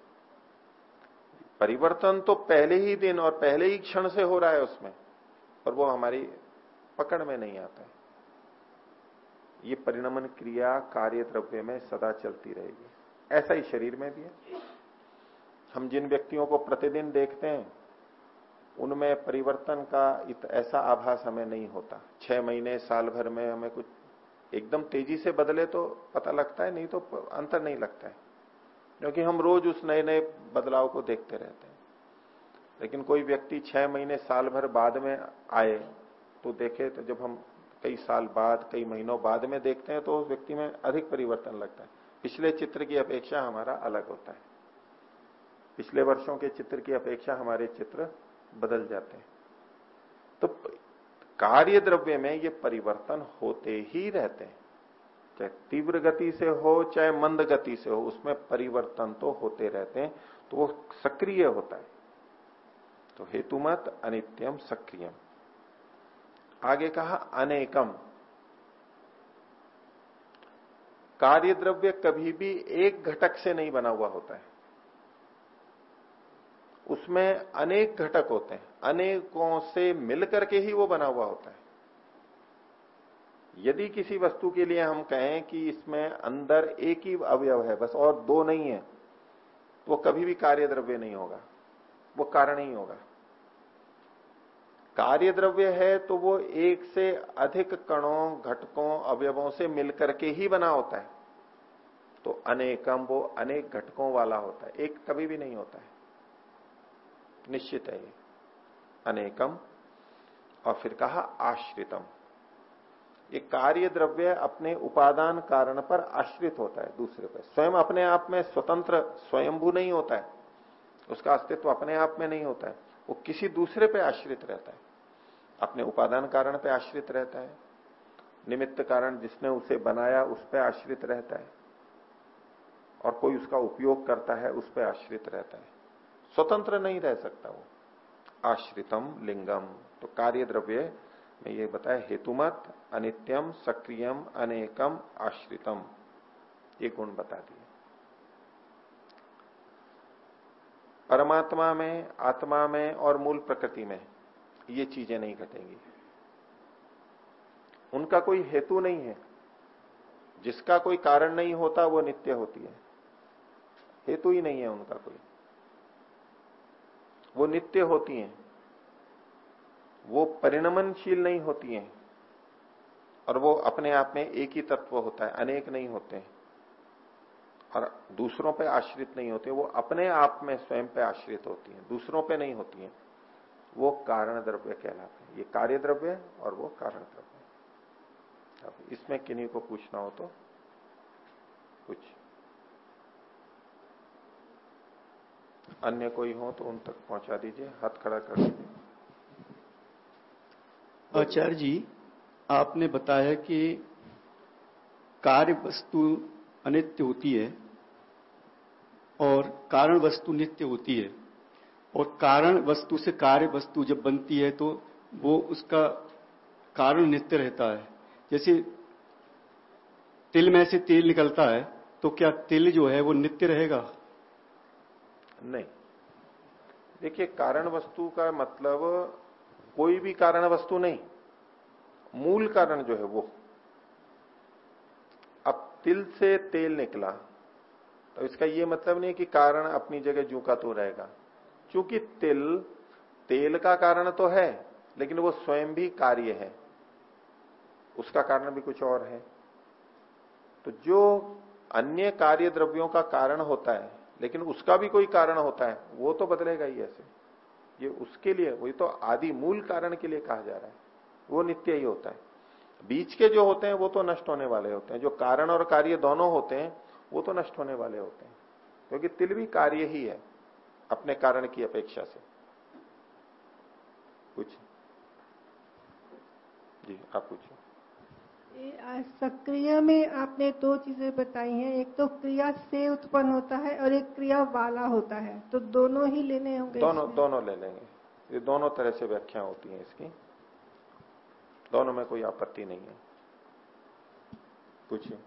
परिवर्तन तो पहले ही दिन और पहले ही क्षण से हो रहा है उसमें पर वो हमारी पकड़ में नहीं आता है। ये परिणमन क्रिया कार्य द्रव्य में सदा चलती रहेगी। ऐसा ही शरीर में भी है। हम जिन व्यक्तियों को प्रतिदिन देखते हैं, उनमें परिवर्तन का ऐसा आभास हमें नहीं होता। छह महीने, साल भर में हमें कुछ एकदम तेज़ी से बदले तो पता लगता है, नहीं तो अंतर नहीं लगता है। क्योंकि हम रोज उस नए नए बदलाव को देखते रहते हैं। लेकिन कोई व्यक्ति छह महीने, साल भर बाद में आए तो देखे तो जब हम कई साल बाद, कई महीनों बाद में देखते हैं तो उस व्यक्ति में अधिक परिवर्तन लगता है। पिछले चित्र की अपेक्षा हमारा अलग होता है। पिछले वर्षों के चित्र की अपेक्षा हमारे चित्र बदल जाते हैं। तो कार्य द्रव्य में ये परिवर्तन होते ही रहते हैं। चाहे तीव्र गति से हो, चाहे मंद गति से हो, उसमें परिवर्तन तो होते रहते हैं तो वो सक्रिय होता है। तो हेतुमत अनित्यम सक्रियम। आगे कहा, अनेकम। कार्य द्रव्य कभी भी एक घटक से नहीं बना हुआ होता है। उसमें अनेक घटक होते हैं। अनेकों से मिलकर के ही वो बना हुआ होता है। यदि किसी वस्तु के लिए हम कहें कि इसमें अंदर एक ही अवयव है, बस और दो नहीं है तो वो कभी भी कार्य द्रव्य नहीं होगा। वो कारण ही होगा। कार्य द्रव्य है तो वो एक से अधिक कणों, घटकों, अवयवों से मिलकर के ही बना होता है। तो अनेकम वो अनेक घटकों वाला होता है। एक कभी भी नहीं होता है। निश्चित है ये। अनेकम और फिर कहा आश्रितम। ये कार्य द्रव्य अपने उपादान कारण पर आश्रित होता है दूसरे पर। स्वयं अपने आप में स्वतंत्र स्वयंभू नहीं होता है। उसका अस्तित्व अपने आप में नहीं होता है। वो किसी दूसरे पे आश्रित रहता है। अपने उपादान कारण पे आश्रित रहता है। निमित्त कारण जिसने उसे बनाया, उस पर आश्रित रहता है। और कोई उसका उपयोग करता है, उस पर आश्रित रहता है। स्वतंत्र नहीं रह सकता वो। आश्रितम लिंगम। तो कार्य द्रव्य में ये बताया, हेतुमत, अनित्यम, सक्रियम, अनेकम, आश्रितम। ये गुण बता दिए। परमात्मा में, आत्मा में और मूल प्रकृति में ये चीज़ें नहीं घटेंगी। उनका कोई हेतु नहीं है। जिसका कोई कारण नहीं होता, वो नित्य होती है। हेतु ही नहीं है उनका कोई। वो नित्य होती हैं। वो परिणमनशील नहीं होती हैं। और वो अपने आप में एक ही तत्व होता है, अनेक नहीं होते हैं। और दूसरों पे आश्रित नहीं होते, वो अपने आप में स्वयं पे आश्रित होती हैं, दूसरों पे नहीं होती हैं। वो कारण द्रव्य कहलाते हैं। ये कार्य द्रव्य और वो कारण द्रव्य अब इसमें किन्हीं को पूछना हो तो कुछ। अन्य कोई हो तो उन तक पहुँचा दीजिए हाथ खड़ा कर दीजिए। आचार्य जी, आपने बताया कि कार्य वस्तु अनित्य होती है और कारण वस्तु नित्य होती है। और कारण वस्तु से कार्य वस्तु जब बनती है तो वो उसका कारण नित्य रहता है। जैसे तिल में से तेल निकलता है तो क्या तिल जो है वो नित्य रहेगा? नहीं। देखिए, कारण वस्तु का मतलब कोई भी कारण वस्तु नहीं। मूल कारण जो है वो। अब तिल से तेल निकला तो इसका ये मतलब नहीं कि कारण अपनी जगह जू का तो रहेगा। क्योंकि तिल, तेल का कारण तो है, लेकिन वो स्वयं भी कार्य है। उसका कारण भी कुछ और है। तो जो अन्य कार्य द्रव्यों का कारण होता है, लेकिन उसका भी कोई कारण होता है, वो तो बदलेगा ही ऐसे। ये उसके लिए वही तो आदि मूल कारण के लिए कहा जा रहा है। वो नित्य ही होता है। बीच के जो होते हैं, वो तो नष्ट होने वाले होते हैं। जो कारण और कार्य दोनों होते हैं, वो तो नष्ट होने वाले होते हैं। क्योंकि तिल भी कार्य ही है। अपने कारण की अपेक्षा से। कुछ जी आप पूछिए। सक्रिय में आपने दो चीज़ें बताई हैं। एक तो क्रिया से उत्पन्न होता है और एक क्रिया वाला होता है। तो दोनों ही लेने होंगे दोनों दोनों ले लेंगे। ये दोनों तरह से व्याख्या होती है इसकी। दोनों में कोई आपत्ति नहीं है। पूछिए।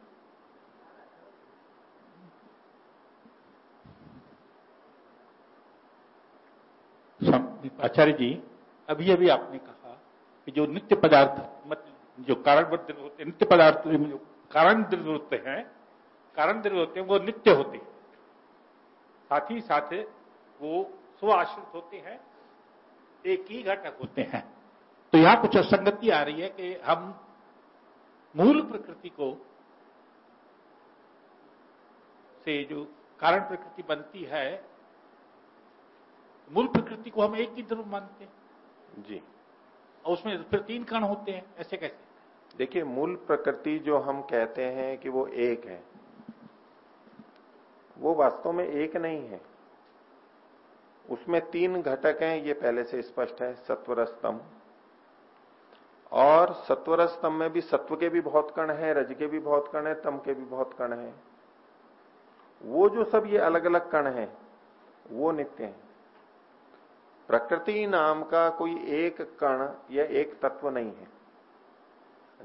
आचार्य जी, अभी अभी आपने कहा कि जो नित्य पदार्थ जो कारण होते नित्य पदार्थ, जो कारण द्रव्य होते हैं कारण द्रव्य होते हैं, वो नित्य होते हैं। साथ ही साथ वो स्व आश्रित होते हैं, एक ही घटक होते हैं। तो यहाँ कुछ असंगति आ रही है कि हम मूल प्रकृति को से जो कारण प्रकृति बनती है मूल प्रकृति को हम एक ही ध्रुव मानते हैं। जी। और उसमें फिर तीन कण होते हैं ऐसे कैसे? देखिए मूल प्रकृति जो हम कहते हैं कि वो एक है वो वास्तव में एक नहीं है। उसमें तीन घटक हैं ये पहले से स्पष्ट है सत्वर स्तंभ और सत्वर स्तंभ में भी सत्व के भी बहुत कण है रज के भी बहुत कण है तम के भी बहुत कण है। वो जो सब ये अलग अलग कण है वो नित्य है। प्रकृति नाम का कोई एक कण या एक तत्व नहीं है।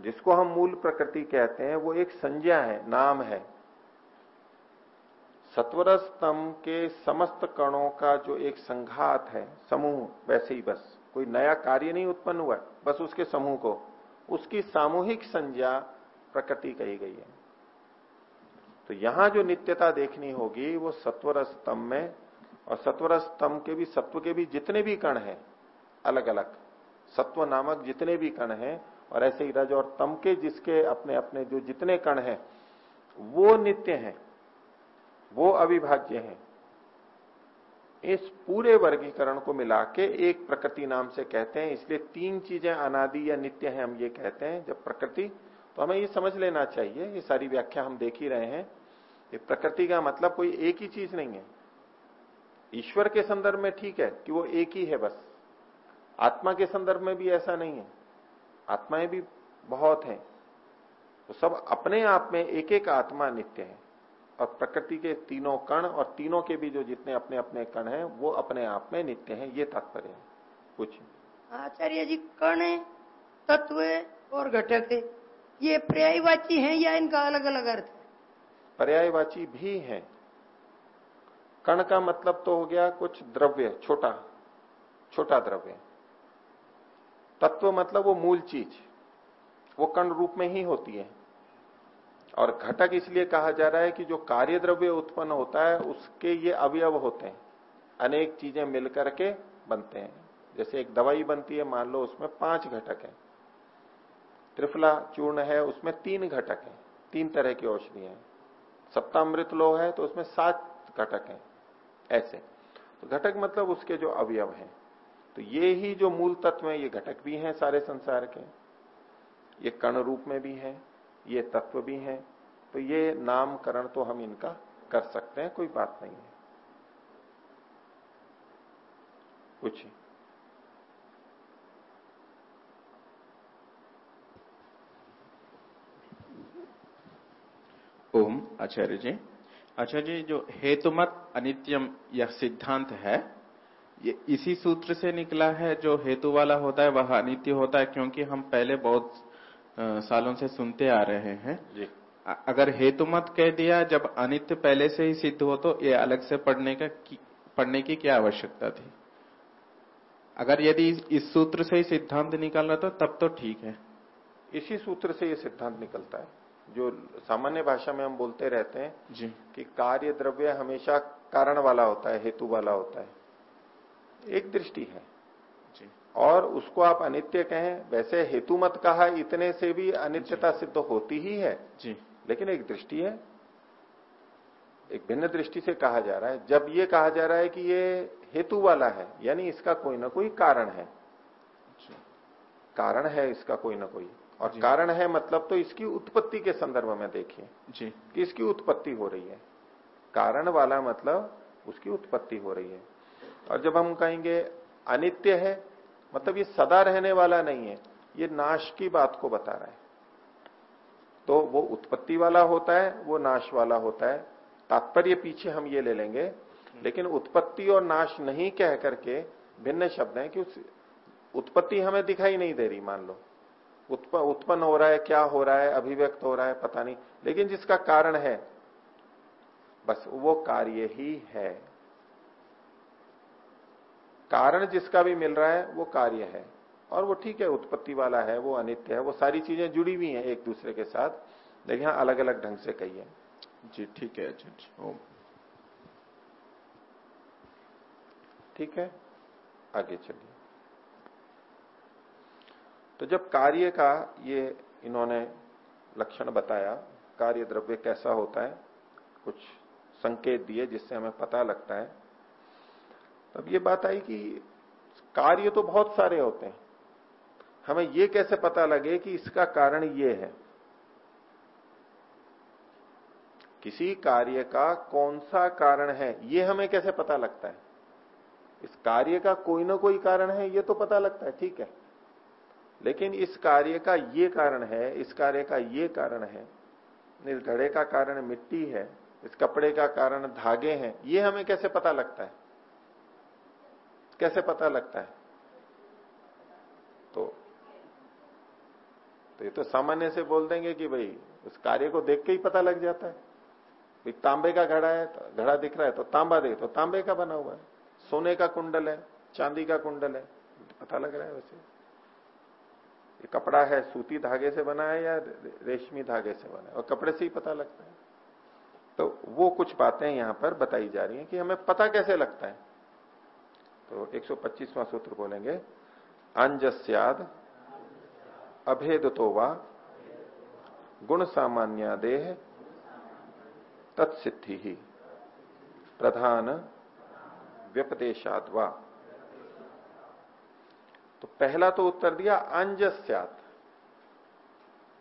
जिसको हम मूल प्रकृति कहते हैं, वो एक संज्ञा है, नाम है। सत्वर स्तंभ के समस्त कणों का जो एक संघात है, समूह, वैसे ही बस। कोई नया कार्य नहीं उत्पन्न हुआ, बस उसके समूह को। उसकी सामूहिक संज्ञा प्रकृति कही गई है। तो यहाँ जो नित्यता देखनी होगी, वो सत्वर स्तंभ में और सत्वर स्तंभ के भी, सत्व के भी जितने भी कण हैं अलग अलग सत्व नामक जितने भी कण हैं, और ऐसे ही रज और तम के जिसके अपने अपने जो जितने कण हैं, वो नित्य हैं, वो अविभाज्य हैं। इस पूरे वर्गीकरण को मिला के एक प्रकृति नाम से कहते हैं, इसलिए तीन चीज़ें अनादि या नित्य हैं हम ये कहते हैं, जब प्रकृति तो हमें ये समझ लेना चाहिए, ये सारी व्याख्या हम देख ही रहे हैं। ये प्रकृति का मतलब कोई एक ही चीज़ नहीं है। ईश्वर के संदर्भ में ठीक है कि वो एक ही है बस। आत्मा के संदर्भ में भी ऐसा नहीं है। आत्माएँ भी बहुत हैं। तो सब अपने आप में एक एक आत्मा नित्य है। और प्रकृति के तीनों कण और तीनों के भी जो जितने अपने अपने कण हैं वो अपने आप में नित्य हैं। ये तात्पर्य है। कुछ आचार्य जी कण तत्व और घटक ये पर्यायवाची हैं या इनका अलग अलग अर्थ है? पर्यायवाची भी है। कण का मतलब तो हो गया कुछ द्रव्य, छोटा छोटा द्रव्य। तत्व मतलब वो मूल चीज़, वो कण रूप में ही होती है। और घटक इसलिए कहा जा रहा है कि जो कार्य द्रव्य उत्पन्न होता है, उसके ये अवयव होते हैं। अनेक चीज़ें मिलकर के बनते हैं। जैसे एक दवाई बनती है, मान लो उसमें पाँच घटक है। त्रिफला चूर्ण है, उसमें तीन घटक है। तीन तरह की औषधि है। सप्तामृत लोह है तो उसमें सात घटक है। ऐसे। तो घटक मतलब उसके जो अवयव हैं। तो ये ही जो मूल तत्व है, ये घटक भी हैं सारे संसार के। ये कण रूप में भी है, ये तत्व भी हैं। तो ये नामकरण तो हम इनका कर सकते हैं, कोई बात नहीं है। कुछ ओम आचार्य जी। आचार्य जी जो हेतुमत अनित्यम यह सिद्धांत है ये इसी सूत्र से निकला है जो हेतु वाला होता है वह अनित्य होता है क्योंकि हम पहले बहुत सालों से सुनते आ रहे हैं। जी। अगर हेतु मत कह दिया जब अनित्य पहले से ही सिद्ध हो तो ये अलग से पढ़ने का पढ़ने की क्या आवश्यकता थी? अगर यदि इस- इस सूत्र से ही सिद्धांत निकालना तो तब तो ठीक है। इसी सूत्र से ये सिद्धांत निकलता है। जो सामान्य भाषा में हम बोलते रहते हैं जी। कि कार्य द्रव्य हमेशा कारण वाला होता है हेतु वाला होता है। एक दृष्टि है। जी। और उसको आप अनित्य कहें वैसे हेतु मत कहा इतने से भी अनित्यता सिद्ध होती ही है। जी। लेकिन एक दृष्टि है एक भिन्न दृष्टि से कहा जा रहा है। जब ये कहा जा रहा है कि ये हेतु वाला है यानी इसका कोई ना कोई कारण है। कारण है इसका कोई ना कोई। और कारण है मतलब तो इसकी उत्पत्ति के संदर्भ में देखिए जी। कि इसकी उत्पत्ति हो रही है। कारण वाला मतलब उसकी उत्पत्ति हो रही है। और जब हम कहेंगे अनित्य है मतलब ये सदा रहने वाला नहीं है ये नाश की बात को बता रहा है। तो वो उत्पत्ति वाला होता है वो नाश वाला होता है। तात्पर्य पीछे हम ये ले लेंगे लेकिन उत्पत्ति और नाश नहीं कह करके भिन्न शब्द है कि उत्पत्ति हमें दिखाई नहीं दे रही मान लो। उत्प- उत्पन्न हो रहा है क्या हो रहा है अभिव्यक्त हो रहा है पता नहीं। लेकिन जिसका कारण है बस वो कार्य ही है। कारण जिसका भी मिल रहा है वो कार्य है। और वो ठीक है उत्पत्ति वाला है वो अनित्य है वो सारी चीज़ें जुड़ी हुई हैं एक दूसरे के साथ। लेकिन यहाँ अलग अलग ढंग से कही है। जी ठीक है अच्छा अच्छा ओम। ठीक है? आगे चलिए। तो जब कार्य का ये इन्होंने लक्षण बताया, कार्य द्रव्य कैसा होता है, कुछ संकेत दिए जिससे हमें पता लगता है, तब ये बात आई कि कार्य तो बहुत सारे होते हैं। हमें ये कैसे पता लगे कि इसका कारण ये है? किसी कार्य का कौन सा कारण है, ये हमें कैसे पता लगता है? इस कार्य का कोई ना कोई कारण है, ये तो पता लगता है, ठीक है। लेकिन इस कार्य का ये कारण है, इस कार्य का ये कारण है। इस घड़े का कारण मिट्टी है, इस कपड़े का कारण धागे हैं। ये हमें कैसे पता लगता है? कैसे पता लगता है? तो तो ये तो सामान्य से बोल देंगे कि भाई, उस कार्य को देख के ही पता लग जाता है। भाई, तांबे का घड़ा है तो घड़ा दिख रहा है तो तांबा देख तो तांबे का बना हुआ है। सोने का कुंडल है, चांदी का कुंडल है, पता लग रहा है वैसे। ये कपड़ा है सूती धागे से बना है या रेशमी धागे से बना है? और कपड़े से ही पता लगता है। तो वो कुछ बातें यहाँ पर बताई जा रही हैं कि हमें पता कैसे लगता है। तो 125वां सूत्र बोलेंगे, अंजस्याद अभेद तो गुण सामान्य देह, तत्सिद्धि ही प्रधान व्यपदेशाद वा। तो पहला तो उत्तर दिया अंजस्यात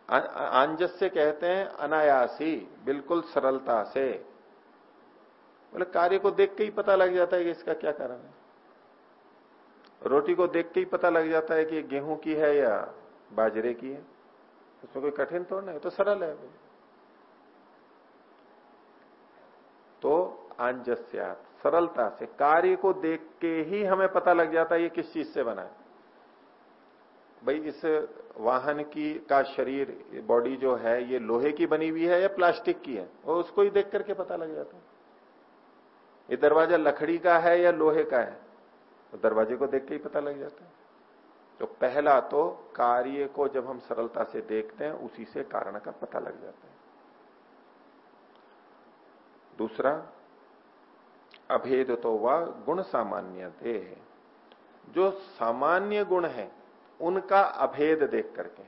आंजस्य कहते हैं अनायासी, बिल्कुल सरलता से। बोले, कार्य को देख के ही पता लग जाता है कि इसका क्या कारण है। रोटी को देख के ही पता लग जाता है कि गेहूँ की है या बाजरे की है। उसमें कोई कठिन तो नहीं तो सरल है तो आंजस्यात, सरलता से। कार्य को देख के ही हमें पता लग जाता है ये किस चीज़ से बना है। भाई, इस वाहन की का शरीर बॉडी जो है, ये लोहे की बनी हुई है या प्लास्टिक की है? वो उसको ही देख करके पता लग जाता है। ये दरवाज़ा लकड़ी का है या लोहे का है? तो दरवाजे को देख के ही पता लग जाता है। तो पहला तो कार्य को जब हम सरलता से देखते हैं, उसी से कारण का पता लग जाता है। दूसरा अभेद तो वह गुण सामान्य थे जो सामान्य गुण है उनका अभेद देख करके।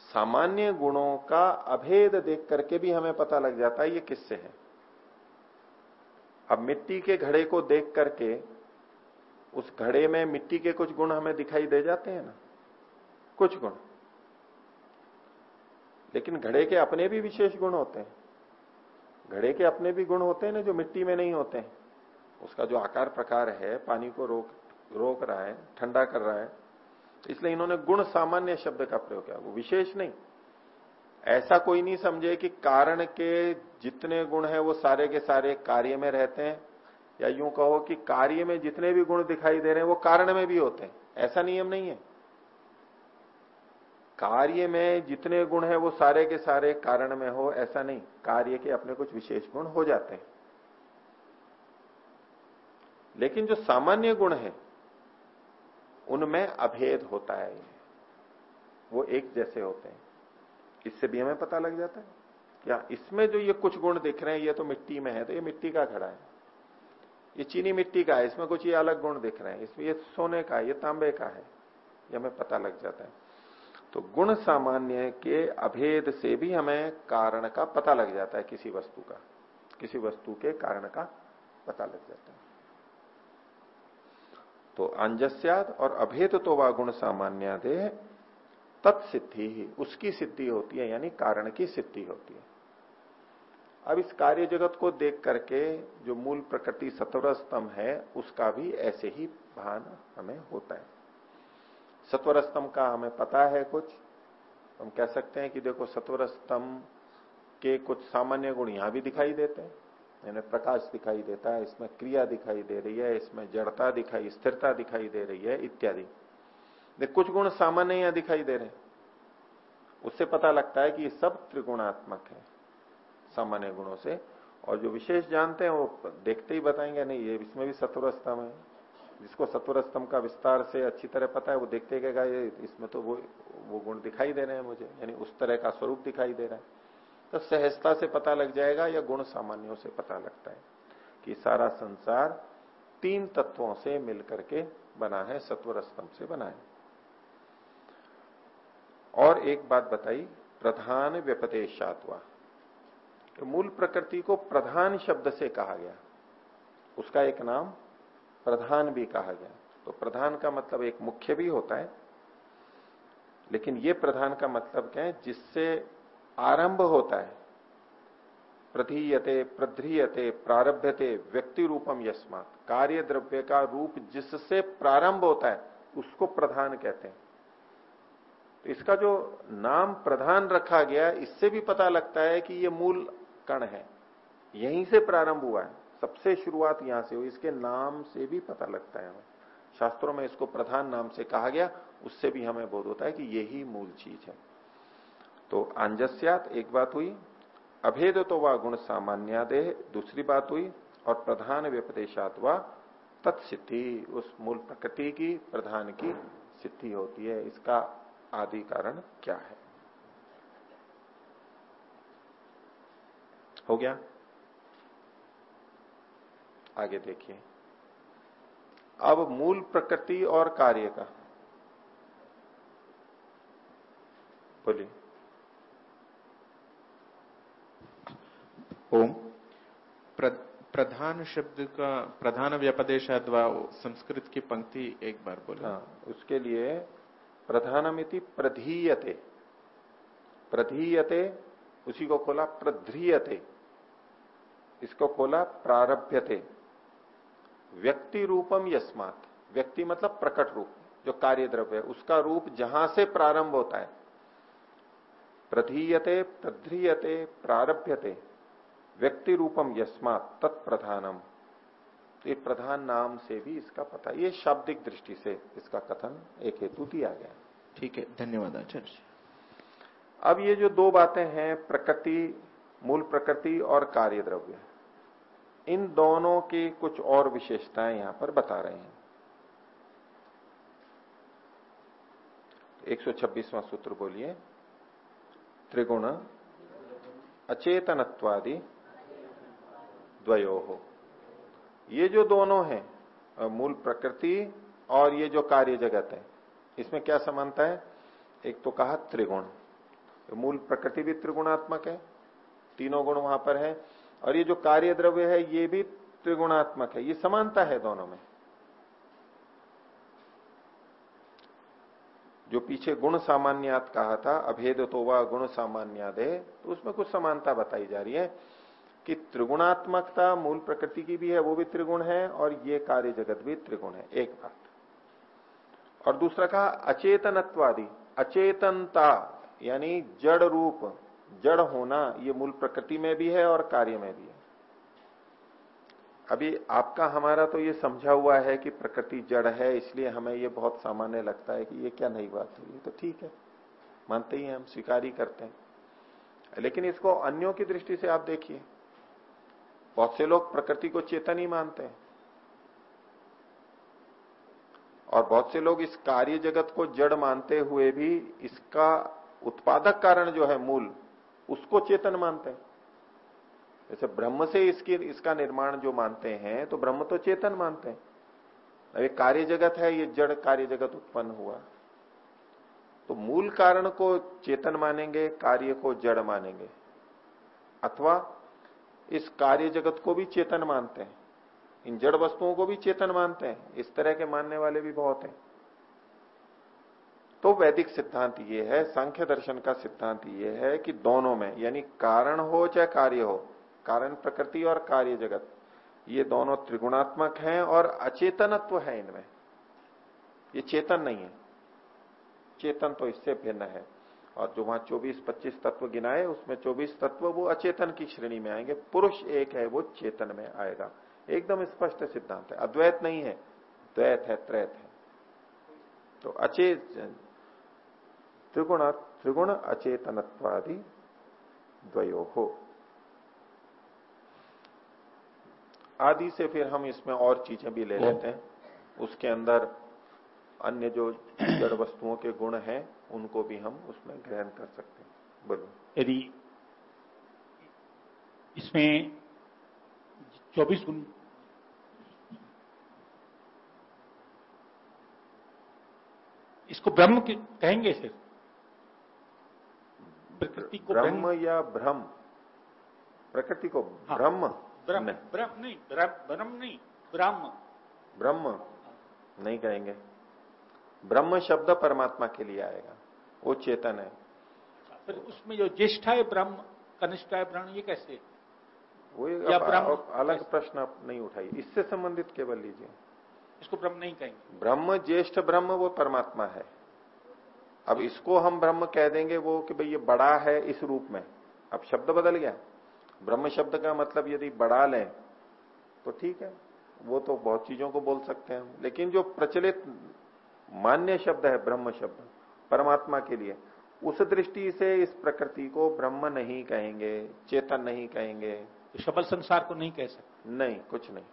सामान्य गुणों का अभेद देख करके भी हमें पता लग जाता है ये किससे है। अब मिट्टी के घड़े को देख करके उस घड़े में मिट्टी के कुछ गुण हमें दिखाई दे जाते हैं ना। कुछ गुण। लेकिन घड़े के अपने भी विशेष गुण होते हैं। घड़े के अपने भी गुण होते हैं ना जो मिट्टी में नहीं होते हैं। उसका जो आकार प्रकार है, पानी को रोक रोक रहा है, ठंडा कर रहा है। इसलिए इन्होंने गुण सामान्य शब्द का प्रयोग किया, वो विशेष नहीं। ऐसा कोई नहीं समझे कि कारण के जितने गुण हैं, वो सारे के सारे कार्य में रहते हैं, या यूँ कहो कि कार्य में जितने भी गुण दिखाई दे रहे हैं, वो कारण में भी होते हैं। ऐसा नियम नहीं है। कार्य में जितने गुण है, वो सारे के सारे कारण में हो, ऐसा नहीं। कार्य के अपने कुछ विशेष गुण हो जाते हैं। लेकिन जो सामान्य गुण है उनमें अभेद होता है। वो एक जैसे होते हैं। इससे भी हमें पता लग जाता है क्या इसमें जो ये कुछ गुण दिख रहे हैं, ये तो मिट्टी में है तो ये मिट्टी का खड़ा है। ये चीनी मिट्टी का है, इसमें कुछ ये अलग गुण दिख रहे हैं। इसमें ये सोने का है, ये तांबे का है, ये हमें पता लग जाता है। तो गुण सामान्य के अभेद से भी हमें कारण का पता लग जाता है किसी वस्तु का। किसी वस्तु के कारण का पता लग जाता है। तो अंजस्याद और अभेद तो वह गुण सामान्य तत्सिद्धि ही, उसकी सिद्धि होती है, यानी कारण की सिद्धि होती है। अब इस कार्य जगत को देख करके जो मूल प्रकृति सत्वर स्तंभ है, उसका भी ऐसे ही भान हमें होता है। सत्वर स्तंभ का हमें पता है कुछ। हम कह सकते हैं कि देखो सत्वर स्तंभ के कुछ सामान्य गुण यहाँ भी दिखाई देते हैं। यानी प्रकाश दिखाई देता है, इसमें क्रिया दिखाई दे रही है, इसमें जड़ता दिखाई, स्थिरता दिखाई दे रही है, इत्यादि। कुछ गुण सामान्य यहाँ दिखाई दे रहे हैं। उससे पता लगता है कि ये सब त्रिगुणात्मक है, सामान्य गुणों से। और जो विशेष जानते हैं, वो देखते ही बताएँगे, नहीं, ये इसमें भी सत्वर है। जिसको सत्वर का विस्तार से अच्छी तरह पता है, वो देखते कहेगा, ये इसमें तो वो वो गुण दिखाई दे रहे हैं मुझे। यानी उस तरह का स्वरूप दिखाई दे रहा है। तो सहजता से पता लग जाएगा या गुण सामान्यों से पता लगता है कि सारा संसार तीन तत्वों से मिलकर के बना है सत्वर स्तंभ से बना है। और एक बात बताई, प्रधान व्यपदेशात्वा। तो मूल प्रकृति को प्रधान शब्द से कहा गया। उसका एक नाम प्रधान भी कहा गया। तो प्रधान का मतलब एक मुख्य भी होता है, लेकिन ये प्रधान का मतलब क्या है, जिससे आरंभ होता है। प्रधीयते प्रध्रियते, प्रारभ्यते व्यक्ति रूपम यस्मात। कार्य द्रव्य का रूप जिससे प्रारंभ होता है, उसको प्रधान कहते हैं। तो इसका जो नाम प्रधान रखा गया, इससे भी पता लगता है कि ये मूल कण है। यहीं से प्रारंभ हुआ है। सबसे शुरुआत यहाँ से हुई, इसके नाम से भी पता लगता है। शास्त्रों में इसको प्रधान नाम से कहा गया, उससे भी हमें बोध होता है कि यही मूल चीज़ है। तो आंजस्यात एक बात हुई अभेद तो वह गुण सामान्यादे दूसरी बात हुई, और प्रधान व्यपदेशात व तत्सिद्धि, उस मूल प्रकृति की, प्रधान की सिद्धि होती है। इसका आदि कारण क्या है? हो गया? आगे देखिए। अब मूल प्रकृति और कार्य का। बोलिए। ओम। प्र, प्रधान शब्द का प्रधान व्यपदेश संस्कृत की पंक्ति एक बार बोले। हाँ उसके लिए प्रधानमिति प्रधीयते। प्रधीयते उसी को खोला प्रध्रियते। इसको खोला प्रारभ्यते। व्यक्ति रूपम यस्मात। व्यक्ति मतलब प्रकट रूप जो कार्य द्रव्य है उसका रूप जहाँ से प्रारंभ होता है। प्रधीयते प्रध्रियते प्रारभ्यते। व्यक्ति रूपम यस्मात तत्प्रधानम। तो ये प्रधान नाम से भी इसका पता ये शाब्दिक दृष्टि से इसका कथन एक हेतु दिया गया। ठीक है धन्यवाद आचार्य अब ये जो दो बातें हैं प्रकृति मूल प्रकृति और कार्य द्रव्य इन दोनों की कुछ और विशेषताएँ यहाँ पर बता रहे हैं। एक सौ सूत्र बोलिए त्रिगुण अचेतनत्वादि द्वयो। हो ये जो दोनों हैं मूल प्रकृति और ये जो कार्य जगत है, इसमें क्या समानता है? एक तो कहा त्रिगुण। मूल प्रकृति भी त्रिगुणात्मक है, तीनों गुण वहाँ पर है, और ये जो कार्य द्रव्य है, ये भी त्रिगुणात्मक है। ये समानता है दोनों में। जो पीछे गुण सामान्यात कहा था अभेद तो वह गुण सामान्याद तो उसमें कुछ समानता बताई जा रही है। कि त्रिगुणात्मकता मूल प्रकृति की भी है, वो भी त्रिगुण है, और ये कार्य जगत भी त्रिगुण है, एक बात। और दूसरा कहा, अचेतनत्वादि, अचेतनता, यानी जड़ रूप, जड़ होना, ये मूल प्रकृति में भी है और कार्य में भी है। अभी आपका हमारा तो ये समझा हुआ है कि प्रकृति जड़ है, इसलिए हमें ये बहुत सामान्य लगता है कि ये क्या नई बात है, ये तो ठीक है, मानते ही हम स्वीकार ही करते हैं। लेकिन इसको अन्यों की दृष्टि से आप देखिए। बहुत से लोग प्रकृति को चेतन ही मानते हैं। और बहुत से लोग इस कार्य जगत को जड़ मानते हुए भी इसका उत्पादक कारण जो है मूल, उसको चेतन मानते हैं। जैसे ब्रह्म से इसकी, इसका निर्माण जो मानते हैं तो ब्रह्म तो चेतन मानते हैं। अभी कार्य जगत है, ये जड़ कार्य जगत उत्पन्न हुआ। तो मूल कारण को चेतन मानेंगे, कार्य को जड़ मानेंगे। अथवा इस कार्य जगत को भी चेतन मानते हैं। इन जड़ वस्तुओं को भी चेतन मानते हैं। इस तरह के मानने वाले भी बहुत हैं। तो वैदिक सिद्धांत ये है, सांख्य दर्शन का सिद्धांत ये है कि दोनों में, यानी कारण हो चाहे कार्य हो, कारण प्रकृति और कार्य जगत, ये दोनों त्रिगुणात्मक हैं और अचेतनत्व है इनमें। ये चेतन नहीं है। चेतन तो इससे भिन्न है। और जो वहाँ 24-25 तत्व गिनाए, उसमें 24 तत्व वो अचेतन की श्रेणी में आएँगे। पुरुष एक है, वो चेतन में आएगा। एकदम स्पष्ट सिद्धांत है। अद्वैत नहीं है। द्वैत है, त्रैत है। तो अचेत त्रिगुण त्रिगुण अचेतनत्वादि द्वयो। हो आदि से फिर हम इसमें और चीज़ें भी ले लेते हैं। उसके अंदर अन्य जो जड़ वस्तुओं के गुण हैं उनको भी हम उसमें ग्रहण कर सकते हैं। बोलो यदि इसमें 24 गुण इसको ब्रह्म कहेंगे सिर्फ़? प्रकृति को ब्रह्म या ब्रह्म प्रकृति को हाँ, ब्रह्म ब्रह्म ब्रह्म नहीं ब्रह्म नहीं ब्रह्म। ब्रह्म नहीं कहेंगे। ब्रह्म शब्द परमात्मा के लिए आएगा। वो चेतन है। फिर उसमें जो ज्येष्ठा है ब्रह्म कनिष्ठा है ब्रह्म ये कैसे? वो या ब्रह्म अलग प्रश्न आप नहीं उठाई इससे संबंधित केवल लीजिए। इसको ब्रह्म नहीं कहेंगे। ब्रह्म ज्येष्ठ ब्रह्म वो परमात्मा है। अब इसको हम ब्रह्म कह देंगे वो कि भाई ये बड़ा है इस रूप में। अब शब्द बदल गया। ब्रह्म शब्द का मतलब यदि बड़ा लें तो ठीक है। वो तो बहुत चीज़ों को बोल सकते हैं। लेकिन जो प्रचलित मान्य शब्द है ब्रह्म शब्द परमात्मा के लिए। उस दृष्टि से इस प्रकृति को ब्रह्म नहीं कहेंगे चेतन नहीं कहेंगे। तो शबल संसार को नहीं कह सकते। नहीं कुछ नहीं।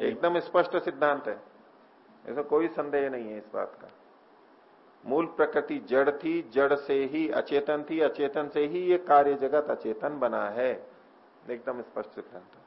एकदम स्पष्ट सिद्धांत है। ऐसा कोई संदेह नहीं है इस बात का। मूल प्रकृति जड़ थी जड़ से ही अचेतन थी अचेतन से ही ये कार्य जगत अचेतन बना है। एकदम स्पष्ट सिद्धांत